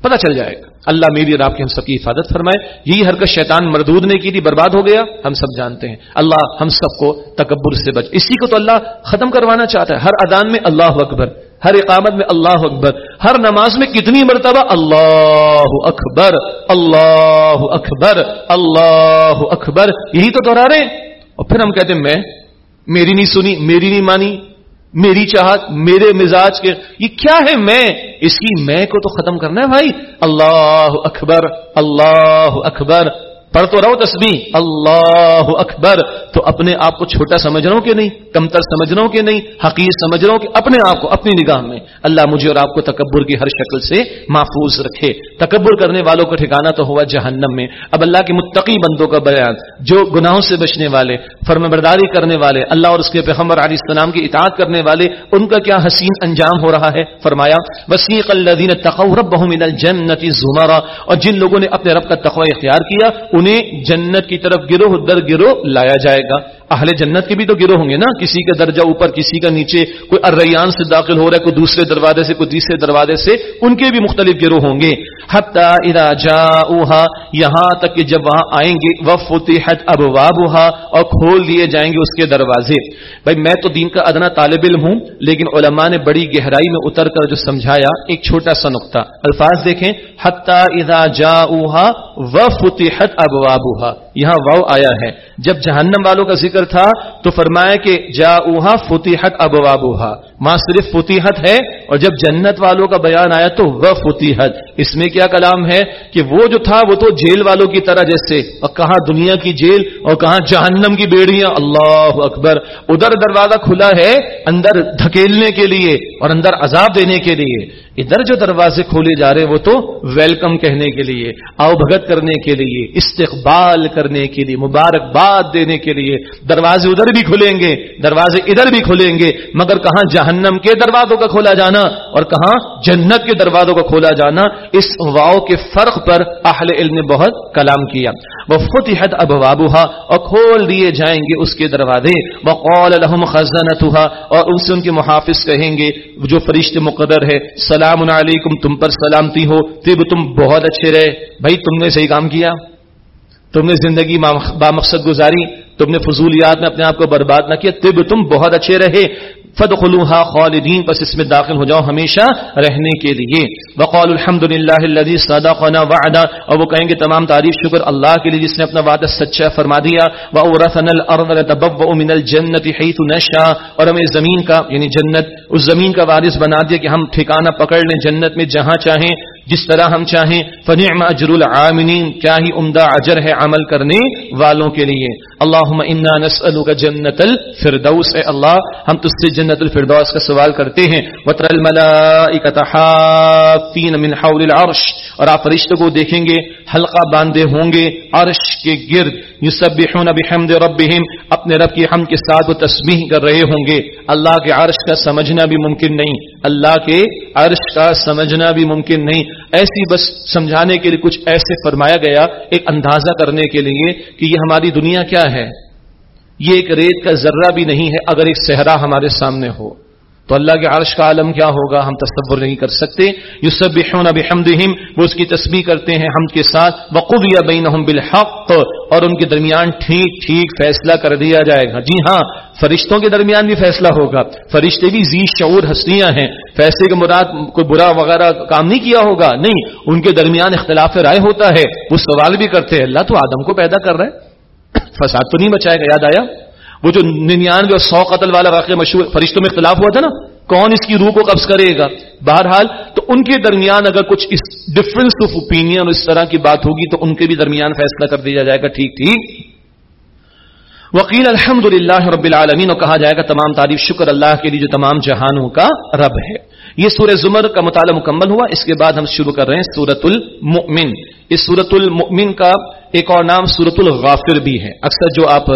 پتہ چل جائے گا۔ اللہ میری اور آپ کی ہم سب کی حفاظت فرمائے۔ یہی حرکت شیطان مردود نے کی تھی، برباد ہو گیا۔ ہم سب جانتے ہیں۔ اللہ ہم سب کو تکبر سے بچ۔ اسی کو تو اللہ ختم کروانا چاہتا ہے۔ ہر ادان میں اللہ اکبر، ہر اقامت میں اللہ اکبر، ہر نماز میں کتنی مرتبہ اللہ اکبر اللہ اکبر اللہ اکبر۔ یہی تو دوہرا رہے اور پھر ہم کہتے ہیں، میں، میری نہیں سنی، میری نہیں مانی، میری چاہت، میرے مزاج کے۔ یہ کیا ہے، میں؟ اس کی میں کو تو ختم کرنا ہے بھائی۔ اللہ اکبر اللہ اکبر۔ پڑھ تو رہو تسبیح۔ اللہ اکبر۔ تو اپنے آپ کو چھوٹا سمجھ رہا ہوں کہ نہیں؟ کمتر سمجھ رہا ہوں کہ نہیں؟ حقیق سمجھ رہا ہوں کہ اپنے آپ کو، اپنی نگاہ میں۔ اللہ مجھے اور آپ کو تکبر کی ہر شکل سے محفوظ رکھے۔ تکبر کرنے والوں کا ٹھکانا تو ہوا جہنم میں۔ اب اللہ کے متقی بندوں کا بیان۔ جو گناہوں سے بچنے والے فرم برداری کرنے والے، اللہ اور اس کے پیغمبر علیہ السلام کی اطاعت کرنے والے، ان کا کیا حسین انجام ہو رہا ہے؟ فرمایا وسیق الذین تقوا ربهم من الجنۃ زمرا اور جن لوگوں نے اپنے رب کا تقوی اختیار کیا، انہیں جنت کی طرف گروہ در گروہ لایا جائے جائے گا۔ اہل جنت کے بھی تو گروہ ہوں گے نا؟ کسی کا درجہ اوپر، کسی کا نیچے، کوئی ارریان سے داخل ہو رہا ہے، کوئی دوسرے دروازے سے، کوئی تیسرے دروازے سے، ان کے بھی مختلف گروہ ہوں گے۔ اذا جاؤها یہاں تک کہ جب وہاں آئیں گے، وفتحت ابوابها اور کھول دیے جائیں گے اس کے دروازے۔ بھائی، میں تو دین کا ادنا طالب علم ہوں، لیکن علماء نے بڑی گہرائی میں اتر کر جو سمجھایا، ایک چھوٹا سا نقطہ۔ الفاظ دیکھیں، حتی اذا جاؤها وفتحت ابوابها یہاں واؤ آیا ہے۔ جب جہنم والوں کا ذکر تھا تو فرمایا کہ جا اوہا فتحت ابوابوہا۔ ماں صرف فتحت ہے اور جب جنت والوں کا بیان آیا تو وہ فتحت اس میں کیا کلام ہے کہ وہ جو تھا وہ تو جیل والوں کی طرح جیسے۔ اور کہاں دنیا کی جیل اور کہاں جہنم کی بیڑیاں۔ اللہ اکبر۔ ادھر دروازہ کھلا ہے اندر دھکیلنے کے لیے اور اندر عذاب دینے کے لیے۔ ادھر جو دروازے کھولے جا رہے وہ تو ویلکم کہنے کے لیے، آؤ بھگت کرنے کے لیے، استقبال کرنے کے لیے، مبارکباد دینے کے لیے۔ دروازے ادھر بھی کھلیں گے، دروازے ادھر بھی کھلیں گے، مگر کہاں جہنم کے دروازوں کا کھولا جانا اور کہاں جنت کے دروازوں کا کھولا جانا، اس واؤ کے فرق پر اہل علم نے بہت کلام کیا۔ وہ فتحت اب اور کھول دیے جائیں گے اس کے دروازے۔ وقال لهم خزنتها اور ان سے ان کے محافظ کہیں گے، جو فرشتے مقدر ہے سلام علیکم، تم پر سلامتی ہو تب تم بہت اچھے رہے۔ بھائی، تم نے صحیح کام کیا۔ تم نے زندگی با مقصد گزاری۔ تم نے فضولیات میں اپنے آپ کو برباد نہ کیا۔ تب تم بہت اچھے رہے۔ فد خلوحا خالدین، بس اس میں داخل ہو جاؤ ہمیشہ رہنے کے لیے۔ وقال الحمد للہ سادا خانہ وعدہ اور وہ کہیں گے، تمام تعریف شکر اللہ کے لیے جس نے اپنا وعدہ سچا فرما دیا۔ من الجنت حیث نشا اور ہمیں زمین کا یعنی جنت، اس زمین کا وارث بنا دیا کہ ہم ٹھکانہ پکڑ لیں جنت میں جہاں چاہیں، جس طرح ہم چاہیں۔ فنعم اجر العاملین کیا ہی عمدہ اجر ہے عمل کرنے والوں کے لیے۔ اللہم انا نسألک جنت الفردوس۔ اے اللہ، ہم تجھ سے جنت الفردوس کا سوال کرتے ہیں، وتر الملائکۃ حافین من حول العرش اور آپ فرشتوں کو دیکھیں گے، حلقہ باندھے ہوں گے، عرش کے گرد یسبحون بحمد ربهم، اپنے رب کی حمد کے ساتھ وہ تسبیح کر رہے ہوں گے۔ اللہ کے عرش کا سمجھنا بھی ممکن نہیں۔ اللہ کے عرش کا سمجھنا بھی ممکن نہیں۔ ایسی بس سمجھانے کے لیے کچھ ایسے فرمایا گیا، ایک اندازہ کرنے کے لیے کہ یہ ہماری دنیا کیا ہے۔ یہ ایک ریت کا ذرہ بھی نہیں ہے اگر ایک صحرا ہمارے سامنے ہو۔ تو اللہ کے عرش کا عالم کیا ہوگا؟ ہم تصور نہیں کر سکتے۔ یو سب وہ اس کی تسبیح کرتے ہیں ہم کے ساتھ۔ وقوب یا بین بالحق، اور ان کے درمیان ٹھیک ٹھیک فیصلہ کر دیا جائے گا۔ جی ہاں فرشتوں کے درمیان بھی فیصلہ ہوگا۔ فرشتے بھی زی شعور ہستیاں ہیں۔ فیصلے کے مراد کوئی برا وغیرہ کام نہیں کیا ہوگا؟ نہیں، ان کے درمیان اختلاف رائے ہوتا ہے۔ وہ سوال بھی کرتے ہیں، اللہ تو آدم کو پیدا کر رہا ہے۔ فساد تو نہیں بچائے گا یاد آیا؟ وہ جو ننانوے اور سو قتل والا واقعہ مشہور فرشتوں میں اختلاف ہوا تھا نا، کون اس کی روح کو قبض کرے گا؟ بہرحال تو ان کے درمیان اگر کچھ ڈفرنس آف اوپین اس طرح کی بات ہوگی تو ان کے بھی درمیان فیصلہ کر دیا جائے گا، ٹھیک ٹھیک؟ وکیل الحمد للہ رب العالمین اور کہا جائے گا تمام تعریف، شکر اللہ کے لیے جو تمام جہانوں کا رب ہے۔ یہ سورہ زمر کا مطالعہ مکمل ہوا، اس کے بعد ہم شروع کر رہے ہیں سورت المؤمن اس سورت المؤمن کا ایک اور نام سورت الغافر بھی ہے۔ اکثر جو آپ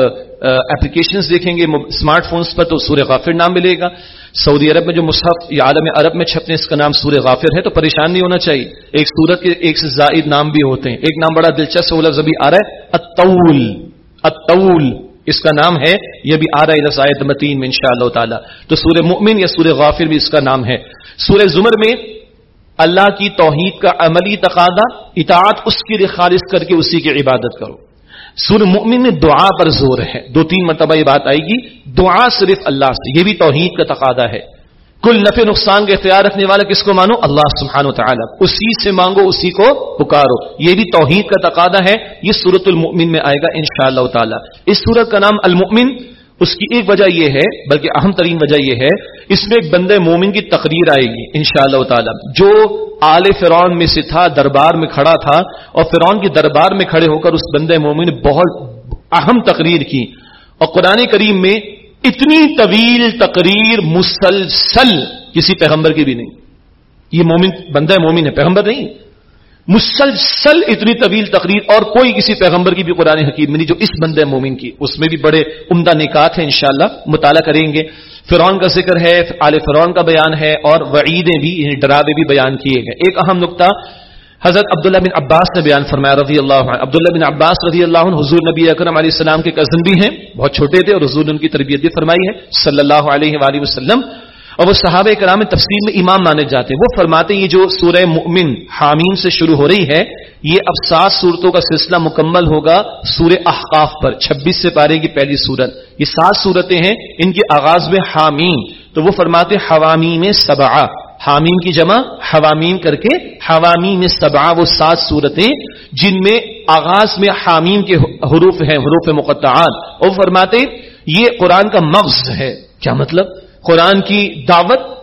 اپلیکیشن دیکھیں گے اسمارٹ فونس پر تو سورہ غافر نام ملے گا۔ سعودی عرب میں جو مصحف، یا عالم عرب میں چھپنے اس کا نام سورہ غافر ہے، تو پریشان نہیں ہونا چاہیے۔ ایک سورت کے ایک سے زائد نام بھی ہوتے ہیں۔ ایک نام بڑا دلچسپ لفظ ابھی آ رہا ہے اتول اتول اس کا نام ہے، یہ بھی آ رہا ہے متین میں ان شاء اللہ تعالیٰ۔ تو سورہ مؤمن یا سورہ غافر بھی اس کا نام ہے۔ سورہ زمر میں اللہ کی توحید کا عملی تقاضا، اطاعت اس کی خالص کر کے اسی کی عبادت کرو۔ سور مؤمن میں دعا پر زور ہے۔ دو تین مرتبہ یہ بات آئے گی۔ دعا صرف اللہ سے، یہ بھی توحید کا تقاضا ہے۔ کل نفع نقصان کا اختیار رکھنے والا کس کو مانو؟ اللہ سبحانہ و تعالیٰ اسی سے مانگو، اسی کو پکارو۔ یہ بھی توحید کا تقاضا ہے، یہ سورت المؤمن میں آئے گا ان شاء اللہ تعالیٰ۔ اس سورت کا نام المؤمن، اس کی ایک وجہ یہ ہے، بلکہ اہم ترین وجہ یہ ہے، اس میں ایک بندے مومن کی تقریر آئے گی ان شاء اللہ تعالی۔ جو آل فرعون میں سے تھا، دربار میں کھڑا تھا، اور فرعون کی دربار میں کھڑے ہو کر اس بندے مومن نے بہت اہم تقریر کی۔ اور قرآن کریم میں اتنی طویل تقریر مسلسل کسی پیغمبر کی بھی نہیں۔ یہ مومن، بندہ مومن ہے، پیغمبر نہیں۔ مسلسل اتنی طویل تقریر اور کوئی کسی پیغمبر کی بھی قرآن حکیم میں نہیں جو اس بندے مومن کی۔ اس میں بھی بڑے عمدہ نکات ہیں، انشاءاللہ مطالعہ کریں گے۔ فرعون کا ذکر ہے، آل فرعون کا بیان ہے اور وعیدیں بھی یعنی ڈراوے بھی بیان کیے گئے۔ ایک اہم نقطہ حضرت عبداللہ بن عباس نے بیان فرمایا رضی اللہ عنہ عبداللہ بن عباس رضی اللہ عنہ حضور نبی اکرم علیہ السلام کے کزن بھی ہیں، بہت چھوٹے تھے اور حضور نے ان کی تربیت بھی فرمائی ہے، صلی اللہ علیہ وآلہ وسلم۔ اور وہ صحابہ کرام تفصیل میں امام مانے جاتے ہیں۔ وہ فرماتے ہیں، یہ جو سورہ مؤمن حامین سے شروع ہو رہی ہے، یہ اب سات صورتوں کا سلسلہ مکمل ہوگا سورہ احقاف پر۔ چھبیس سے پارے کی پہلی صورت یہ سات صورتیں ہیں، ان کے آغاز میں حامین تو وہ فرماتے حوامی میں سبا حامین کی جمع، حوامیم کر کے، حوامیم میں سبا وہ سات صورتیں، جن میں آغاز میں حامین کے حروف ہیں، حروف مقطعات۔ وہ فرماتے، یہ قرآن کا مغز ہے۔ کیا مطلب؟ قرآن کی دعوت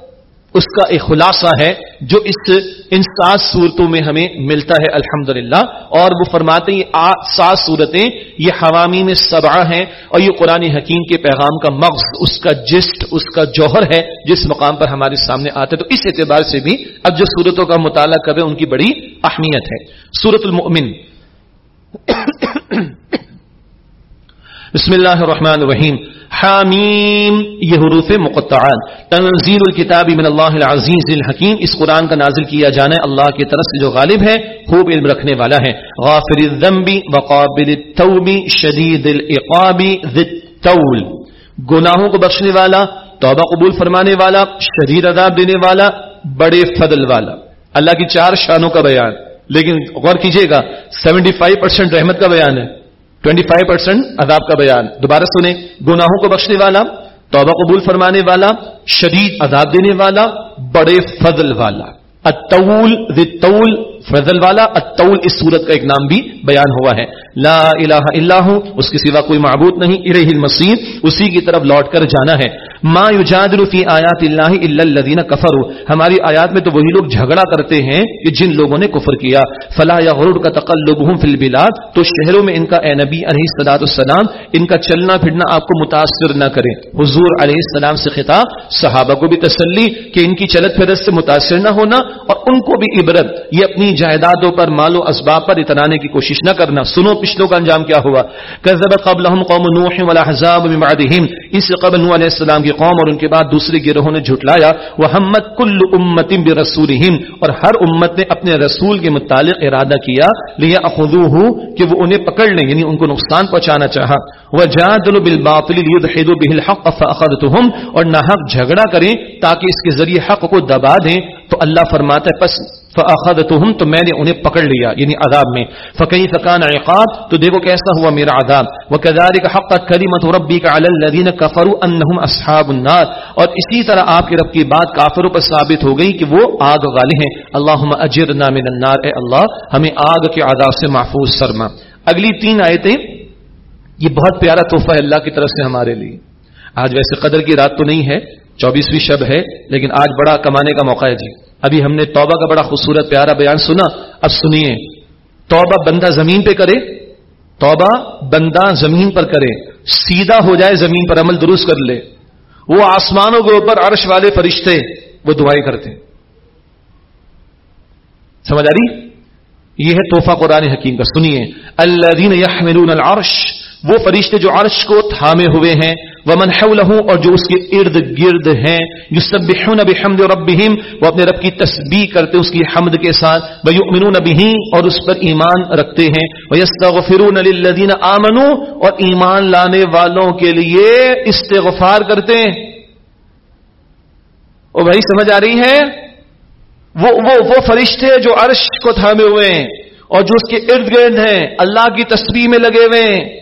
اس کا ایک خلاصہ ہے جو اس ان سات صورتوں میں ہمیں ملتا ہے الحمد اور وہ فرماتے ہیں، یہ سات صورتیں، یہ حوامی میں سبا ہیں اور یہ قرآن حکیم کے پیغام کا مغز، اس کا جسٹ، اس کا جوہر ہے جس مقام پر ہمارے سامنے آتے تو اس اعتبار سے بھی اب جو صورتوں کا مطالعہ کرے ان کی بڑی اہمیت ہے۔ سورت المؤمن۔ [coughs] بسم اللہ الرحمن الرحیم۔ حامیم، یہ حروف مقطعات۔ تنزیل الکتاب من اللہ العزیز الحکیم، اس قرآن کا نازل کیا جانا ہے، اللہ کی طرف سے جو غالب ہے، خوب علم رکھنے والا ہے۔ غافر الذنب وقابل التوب شدید العقاب ذی الطول گناہوں کو بخشنے والا، توبہ قبول فرمانے والا، شدید عذاب دینے والا، بڑے فضل والا۔ اللہ کی چار شانوں کا بیان۔ لیکن غور کیجیے گا سیونٹی فائیو پرسینٹ رحمت کا بیان ہے۔ ٹوینٹی فائیو پرسینٹ عذاب کا بیان۔ دوبارہ سنیں، گناہوں کو بخشنے والا، توبہ قبول فرمانے والا، شدید عذاب دینے والا، بڑے فضل والا۔ اتول فضل والا اتول اس صورت کا ایک نام بھی بیان ہوا ہے۔ لا الہ الا ہوں اس کے سوا کوئی معبود نہیں ارہ مسیح اسی کی طرف لوٹ کر جانا ہے۔ ما یجادل فی آیات اللہ الا الذین کفروا ہماری آیات میں تو وہی لوگ جھگڑا کرتے ہیں کہ جن لوگوں نے کفر کیا۔ فلا یغرر کا تقلبهم فی البلاد۔ تو شہروں میں ان کا اے نبی علیہ الصلوۃ والسلام، ان کا چلنا پھرنا آپ کو متاثر نہ کرے حضور علیہ السلام سے خطاب، صحابہ کو بھی تسلی کہ ان کی چلت پھرت سے متاثر نہ ہونا اور ان کو بھی عبرت، یہ اپنی جائیدادوں پر، مال و اسباب پر اترانے کی کوشش نہ کرنا۔ سنو پچھلوں کا انجام کیا ہوا؟ کذبت قبلهم قوم نوح والاحزاب من بعدهم اس قبل نوح علیہ السلام کی قوم اور ان کے بعد دوسرے گروہوں نے جھٹلایا وہ ہمت کل امت رسول اور ہر امت نے اپنے رسول کے متعلق ارادہ کیا لیا اخذو ہوں کہ وہ انہیں پکڑ لیں یعنی ان کو نقصان پہنچانا چاہا۔ وہ جادل بالباطل بالحق فاخذتهم اور ناحق جھگڑا کریں تاکہ اس کے ذریعے حق کو دبا دیں۔ تو اللہ فرماتا ہے، پس فاخذتهم تو میں نے انہیں پکڑ لیا یعنی عذاب میں۔ فکئی فکان عقاب؟ تو دیکھو کیسا ہوا میرا عذاب۔ وكذلك حقت كلمه ربك على الذين كفروا انهم اصحاب النار۔ اور اسی طرح آپ کے رب کی بات کافروں پر ثابت ہو گئی کہ وہ آگ والے ہیں۔ اللهم اجرنا من النار، اے اللہ، ہمیں آگ کے عذاب سے محفوظ فرما۔ اگلی تین آیتیں، یہ بہت پیارا تحفہ ہے اللہ کی طرف سے ہمارے لیے۔ آج ویسے قدر کی رات تو نہیں ہے، چوبیسویں شب ہے، لیکن آج بڑا کمانے کا موقع ہے جی۔ ابھی ہم نے توبہ کا بڑا خوبصورت پیارا بیان سنا، اب سنیے۔ توبہ بندہ زمین پہ کرے، توبہ بندہ زمین پر کرے۔ سیدھا ہو جائے، زمین پر عمل درست کر لے۔ وہ آسمانوں کے اوپر عرش والے فرشتے وہ دعائیں کرتے سمجھ آ رہی؟ یہ ہے توحفہ قرآن حکیم کا۔ سنیے اللہ یحملون العرش وہ فرشتے جو عرش کو تھامے ہوئے ہیں، ومن حوله، اور جو اس کے ارد گرد ہیں یسبحون بحمد ربهم، وہ اپنے رب کی تسبیح کرتے اس کی حمد کے ساتھ، ويؤمنون به، اور اس پر ایمان رکھتے ہیں، ويستغفرون للذین آمنوا، اور ایمان لانے والوں کے لیے استغفار کرتے ہیں۔ او بھائی سمجھ آ رہی ہے وہ وہ وہ فرشتے جو عرش کو تھامے ہوئے ہیں، اور جو اس کے ارد گرد ہیں، اللہ کی تسبیح میں لگے ہوئے ہیں۔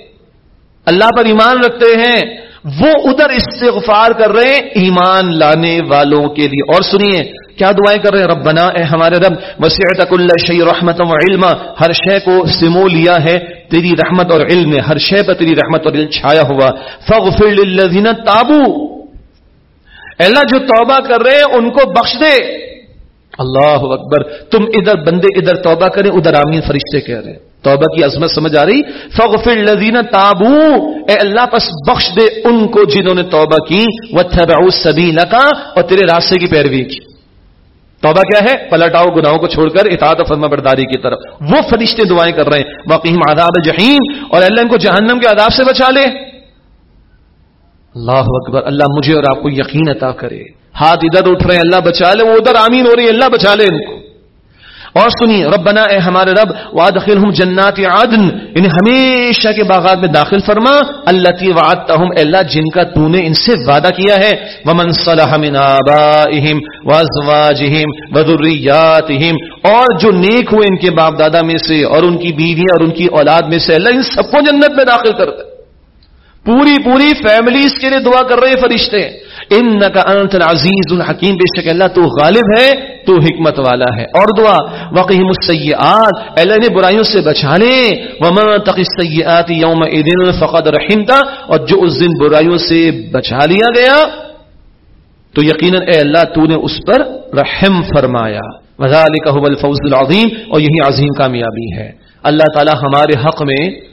اللہ پر ایمان رکھتے ہیں، وہ ادھر استغفار کر رہے ہیں ایمان لانے والوں کے لیے۔ اور سنیے، کیا دعائیں کر رہے ہیں؟ ربنا، اے ہمارے رب وسیعت کل شی رحمت و علم ہر شے کو سمو لیا ہے تیری رحمت اور علم ہر شے پر تیری رحمت اور علم چھایا ہوا۔ فغفر للذین تابو۔ اللہ، جو توبہ کر رہے ہیں، ان کو بخش دے۔ اللہ اکبر، تم ادھر بندے ادھر توبہ کریں، ادھر آمین فرشتے کہہ رہے ہیں۔ توبہ کی عظمت سمجھ آ رہی؟ فغفر لذین تابو۔ اے اللہ، پس بخش دے ان کو جنہوں نے توبہ کی۔ وتھبعوا سبیل کا اور تیرے راستے کی پیروی کی۔ توبہ کیا ہے؟ پلٹاؤ گناہوں کو چھوڑ کر اطاعت و فرما برداری کی طرف۔ وہ فرشتے دعائیں کر رہے ہیں۔ واقعیم عذاب جہیم اور اللہ ان کو جہنم کے عذاب سے بچا لے۔ اللہ اکبر، اللہ مجھے اور آپ کو یقین عطا کرے۔ ہاتھ ادھر اٹھ رہے ہیں، اللہ بچا لے۔ وہ ادھر آمین ہو رہی ہے، اللہ بچا لے ان کو۔ اور سنیے ربنا اے ہمارے رب، وادخلہم جنات عدن یعنی ہمیشہ کے باغات میں داخل فرما، اللتی وعدتہم اللہ جن کا تو نے ان سے وعدہ کیا ہے، ومن صلح من آبائہم، وازواجہم، وذریاتہم، اور جو نیک ہوئے ان کے باپ دادا میں سے، اور ان کی بیوی اور ان کی اولاد میں سے، اللہ ان سب کو جنت میں داخل کر دے۔ پوری پوری فیملیز کے لیے دعا کر رہے فرشتے۔ ان کا انت العزیز الحکیم، بے شک اللہ تو غالب ہے، تو حکمت والا ہے۔ اور دعا وقیم السیئات اللہ نے برائیوں سے بچا لے وما تق یوم اذن فقد رحمتا اور جو اس دن برائیوں سے بچا لیا گیا، تو یقینا اے اللہ تو نے اس پر رحم فرمایا۔ وذالک هو الفوز العظیم اور یہی عظیم کامیابی ہے۔ اللہ تعالی ہمارے حق میں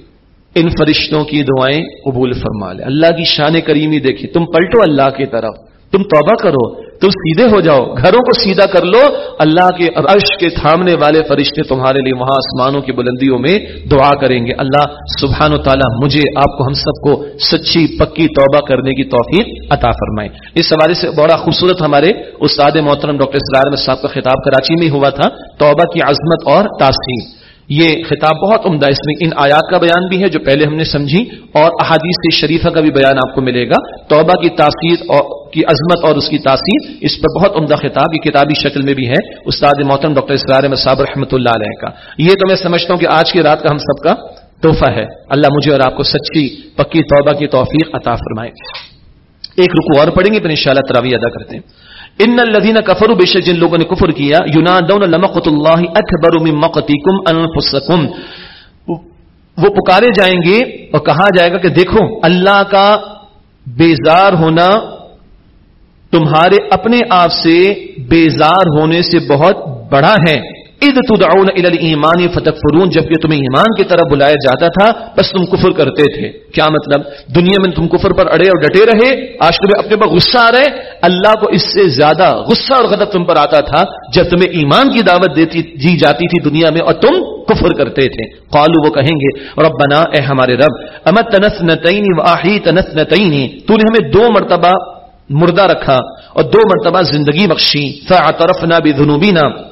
ان فرشتوں کی دعائیں قبول فرما لے۔ اللہ کی شان کریمی دیکھی۔ تم پلٹو اللہ کی طرف۔ تم توبہ کرو۔ تو سیدھے ہو جاؤ۔ گھروں کو سیدھا کر لو۔ اللہ کے عرش کے تھامنے والے فرشتے تمہارے لیے وہاں آسمانوں کی بلندیوں میں دعا کریں گے۔ اللہ سبحان و تعالیٰ مجھے، آپ کو ہم سب کو سچی، پکی توبہ کرنے کی توفیق عطا فرمائے۔ اس حوالے سے بڑا خوبصورت ہمارے استاد محترم ڈاکٹر سلار صاحب کا خطاب کراچی میں ہوا تھا۔ توبہ کی عظمت اور تاثیر۔ یہ خطاب بہت عمدہ اس میں ان آیات کا بیان بھی ہے جو پہلے ہم نے سمجھی اور احادیث شریفہ کا بھی بیان آپ کو ملے گا۔ توبہ کی تاثیر اور کی عظمت اور اس کی تاثیر اس پر بہت عمدہ خطاب یہ کتابی شکل میں بھی ہے۔ استاد محترم ڈاکٹر اسرار صاحب رحمۃ اللہ علیہ کا۔ یہ تو میں سمجھتا ہوں کہ آج کی رات کا ہم سب کا تحفہ ہے۔ اللہ مجھے اور آپ کو سچی پکی توبہ کی توفیق عطا فرمائے۔ ایک رکو اور پڑھیں گے، پھر ان شاء اللہ تراوی ادا کرتے ہیں۔ ان الذين كفروا بے شک جن لوگوں نے کفر کیا، ينادون لمقت الله اكبر من مقتكم انفسكم وہ پکارے جائیں گے اور کہا جائے گا کہ دیکھو، اللہ کا بیزار ہونا تمہارے اپنے آپ سے بیزار ہونے سے بہت بڑا ہے۔ اد تدعون الى الايمان فتكفرون، جبکہ تمہیں ایمان کی طرف بلایا جاتا تھا، بس تم کفر کرتے تھے۔ کیا مطلب؟ دنیا میں تم کفر پر اڑے اور ڈٹے رہے آج تمہیں اپنے پر غصہ آ رہے، اللہ کو اس سے زیادہ غصہ اور غضب تم پر آتا تھا، جب تمہیں ایمان کی دعوت دیتی دی جاتی تھی دنیا میں اور تم کفر کرتے تھے۔ قالو وہ کہیں گے، ربنا، اے ہمارے رب امت تنس نتعین واحی تنس نتعین تو نے ہمیں دو مرتبہ مردہ رکھا اور دو مرتبہ زندگی بخشی۔ فاعترفنا بذنوبنا۔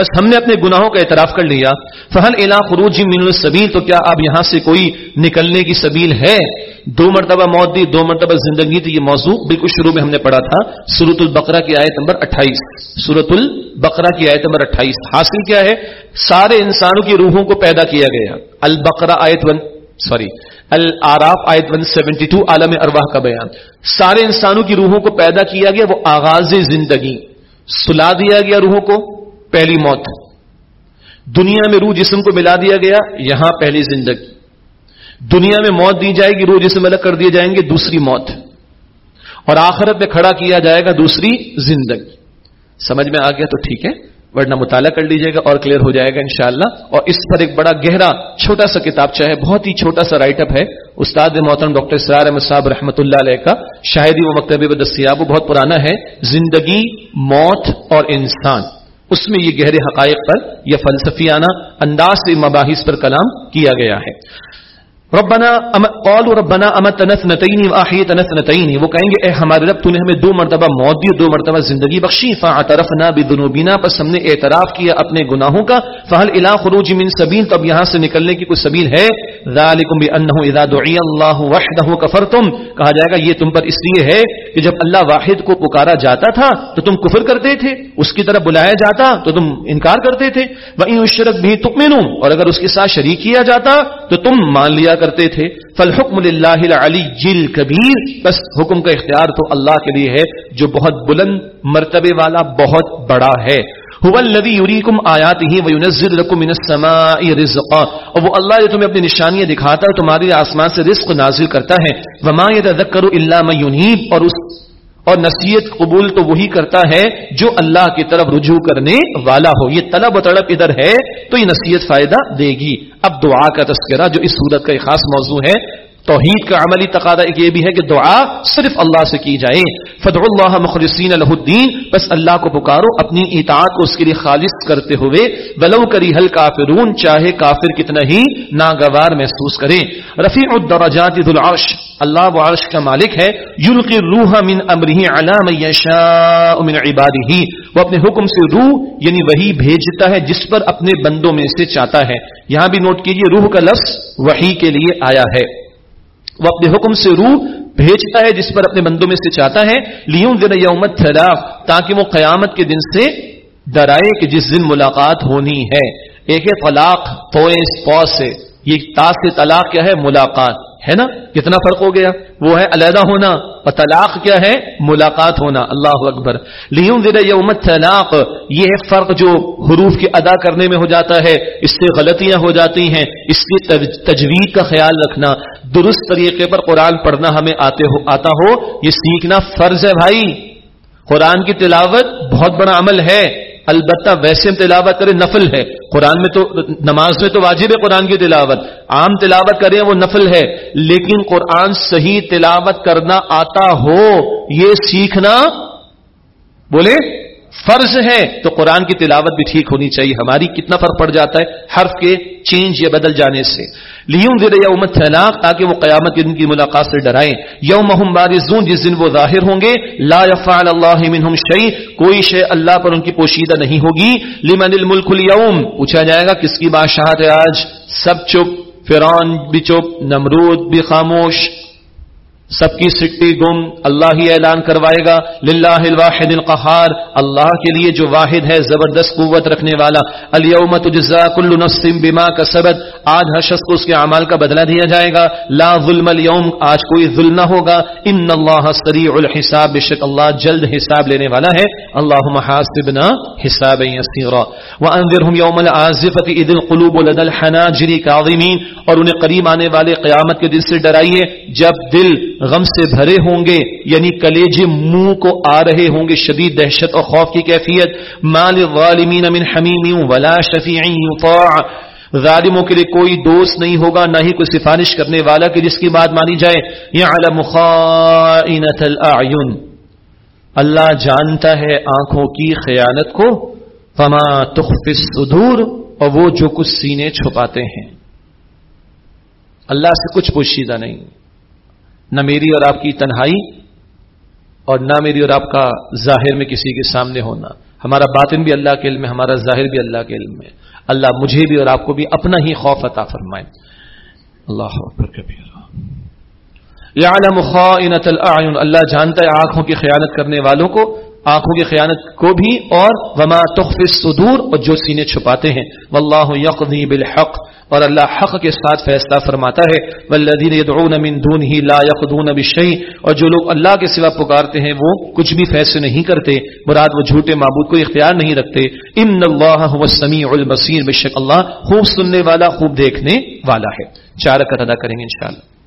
بس ہم نے اپنے گناہوں کا اعتراف کر لیا۔ فہل الا خروج من السبیل تو کیا اب یہاں سے کوئی نکلنے کی سبیل ہے؟ دو مرتبہ موت دی، دو مرتبہ زندگی تھی یہ موضوع بالکل شروع میں ہم نے پڑھا تھا۔ سورت البقرہ کی آیت نمبر اٹھائیس۔ سورت البقرہ کی آیت نمبر اٹھائیس۔ حاصل کیا ہے؟ سارے انسانوں کی روحوں کو پیدا کیا گیا۔ البقرہ آیت ون سوری، العراف آیت ون سیونٹی ٹو عالم ارواح کا بیان۔ سارے انسانوں کی روحوں کو پیدا کیا گیا، وہ آغاز زندگی۔ سلا دیا گیا روحوں کو۔ پہلی موت دنیا میں روح جسم کو ملا دیا گیا، یہاں پہلی زندگی۔ دنیا میں موت دی جائے گی، روح جسم الگ کر دیے جائیں گے، دوسری موت اور آخرت میں کھڑا کیا جائے گا، دوسری زندگی۔ سمجھ میں آ گیا تو ٹھیک ہے، ورنہ مطالعہ کر لیجیے گا اور کلیئر ہو جائے گا انشاءاللہ۔ اور اس پر ایک بڑا گہرا، چھوٹا سا کتاب چاہے، بہت ہی چھوٹا سا رائٹ اپ ہے۔ استاد محترم ڈاکٹر سرار احمد صاحب رحمۃ اللہ علیہ کا، شاہدی و مکتبی و دستیاب وہ بہت پرانا ہے۔ زندگی، موت اور انسان۔ اس میں یہ گہرے حقائق پر یہ فلسفیانہ انداز سے مباحث پر کلام کیا گیا ہے۔ ربنا قالوا ربنا امت نتين واحيت نتين وہ کہیں گے، اے ہمارے رب، تو نے ہمیں دو مرتبہ موت دی، دو مرتبہ زندگی بخشی۔ فاعترفنا بذنوبنا، پس ہم نے اعتراف کیا اپنے گناہوں کا۔ فهل الى خروج من سبيل۔ تب یہاں سے نکلنے کی کوئی سبیل ہے؟ ذالکم بانه اذا دعي الله وحده كفرتم کہا جائے گا، یہ تم پر اس لیے ہے کہ جب اللہ واحد کو پکارا جاتا تھا تو تم کفر کرتے تھے، اس کی طرف بلایا جاتا تو تم انکار کرتے تھے۔ وان الشرك به تؤمنون، اور اگر اس کے ساتھ شریک کیا جاتا تو تم مان لیا کرتے تھے۔ فالحکم للہ العلی جل کبیر بس حکم کا اختیار تو اللہ کے لیے ہے، جو بہت بلند مرتبے والا بہت بڑا ہے۔ هو الذي يريكم آياته وينزل لكم من السماء رزقا. اور وہ اللہ جو تمہیں اپنی نشانیاں دکھاتا ہے تمہارے لیے آسمان سے رزق نازل کرتا ہے. وما يتذكر الا من ينيب. اور اس اور نصیحت قبول تو وہی کرتا ہے جو اللہ کی طرف رجوع کرنے والا ہو. یہ طلب و تڑپ ادھر ہے تو یہ نصیحت فائدہ دے گی. اب دعا کا تذکرہ جو اس صورت کا ایک خاص موضوع ہے توحید کا عملی تقاضا یہ بھی ہے کہ دعا صرف اللہ سے کی جائے۔ فدع اللہ مخلصین الہ الدین بس اللہ کو پکارو، اپنی اطاعت کو اس کے لیے خالص کرتے ہوئے۔ بلو کری حل کافرون، چاہے کافر کتنا ہی ناگوار محسوس کرے۔ رفیع الدرجات ذو العرش، اللہ و عرش کا مالک ہے۔ یلقی الروح من امرہ علی من یشاء من عبادہ وہ اپنے حکم سے روح یعنی وہی بھیجتا ہے، جس پر اپنے بندوں میں سے چاہتا ہے۔ یہاں بھی نوٹ کیجیے، روح کا لفظ وحی کے لیے آیا ہے۔ وہ اپنے حکم سے روح بھیجتا ہے جس پر اپنے بندوں میں سے چاہتا ہے لیوں دن یومت خلاف تاکہ وہ قیامت کے دن سے ڈرائے کہ جس دن ملاقات ہونی ہے۔ ایک ہے طلاق فوج سے۔ یہ تا سے طلاق کیا ہے؟ ملاقات۔ ہے نا؟ کتنا فرق ہو گیا؟ وہ ہے علیحدہ ہونا اور طلاق کیا ہے؟ ملاقات ہونا۔ اللہ اکبر۔ لیوں یوم طلاق یہ ہے فرق جو حروف کی ادا کرنے میں ہو جاتا ہے۔ اس سے غلطیاں ہو جاتی ہیں۔ اس لیے تجوید کا خیال رکھنا۔ درست طریقے پر قرآن پڑھنا ہمیں آتے ہو آتا ہو، یہ سیکھنا فرض ہے بھائی۔ قرآن کی تلاوت بہت بڑا عمل ہے۔ البتہ ویسے تلاوت کرے نفل ہے۔ قرآن میں تو نماز میں تو واجب ہے قرآن کی تلاوت۔ عام تلاوت کریں وہ نفل ہے۔ لیکن قرآن صحیح تلاوت کرنا آتا ہو، یہ سیکھنا بولے؟ فرض ہے تو قرآن کی تلاوت بھی ٹھیک ہونی چاہیے۔ ہماری کتنا فرق پڑ جاتا ہے حرف کے چینج یا بدل جانے سے۔ لیوں دے یوم تھناق تاکہ وہ قیامت کے دن کی ملاقات سے ڈرائیں۔ یوم ہم بارزون، جس دن وہ ظاہر ہوں گے۔ لا يفعل اللہ منہم شیء کوئی شے اللہ پر ان کی پوشیدہ نہیں ہوگی۔ لمن الملک اليوم؟ پوچھا جائے گا کس کی بادشاہت ہے آج؟ سب چپ، فرعون بھی چپ، نمرود بھی خاموش۔ سب کی سٹی گم، اللہ ہی اعلان کروائے گا، للہ الواحد القہار، اللہ کے لیے جو واحد ہے، زبردست قوت رکھنے والا۔ اليوم تجزا كل نفس بما كسبت آج ہر شخص کو اس کے اعمال کا بدلہ دیا جائے گا۔ لا ظلم اليوم آج کوئی ظلم نہ ہوگا۔ ان اللہ سریع الحساب بشک اللہ جلد حساب لینے والا ہے۔ اللهم حاسبنا حسابا يسيرا وانذرهم يوم العازفه اذ القلوب لدى الحناجر كاظمين اور انہیں قریب آنے والے قیامت کے دن سے ڈرائیے، جب دل غم سے بھرے ہوں گے یعنی کلیجے منہ کو آ رہے ہوں گے، شدید دہشت اور خوف کی کیفیت۔ مال غالمین من حمیم ولا شفیع یطاع ظالموں کے لیے کوئی دوست نہیں ہوگا، نہ ہی کوئی سفارش کرنے والا کہ جس کی بات مانی جائے۔ یعلم خائنۃ الاعین اللہ جانتا ہے آنکھوں کی خیانت کو۔ فما تخفی الصدور۔ اور وہ جو کچھ سینے چھپاتے ہیں۔ اللہ سے کچھ پوشیدہ نہیں۔ نہ میری اور آپ کی تنہائی اور نہ میری اور آپ کا ظاہر میں کسی کے سامنے ہونا۔ ہمارا باطن بھی اللہ کے علم ہے، ہمارا ظاہر بھی اللہ کے علم ہے۔ اللہ مجھے بھی اور آپ کو بھی اپنا ہی خوف عطا فرمائے۔ اللہ اللہ جانتا ہے آنکھوں کی خیانت کرنے والوں کو۔ آنکھوں کی خیانت کو بھی اور وما تخف الصدور اور جو سینے چھپاتے ہیں۔ واللہ یقضی بالحق اور اللہ حق کے ساتھ فیصلہ فرماتا ہے۔ والذین يدعون من دونه لا يقضون بشيء اور جو لوگ اللہ کے سوا پکارتے ہیں وہ کچھ بھی فیصلے نہیں کرتے۔ مراد وہ جھوٹے معبود کو اختیار نہیں رکھتے۔ ان اللہ هو السمیع البصیر بشک اللہ خوب سننے والا، خوب دیکھنے والا ہے۔ چار رکعت ادا کریں گے انشاءاللہ۔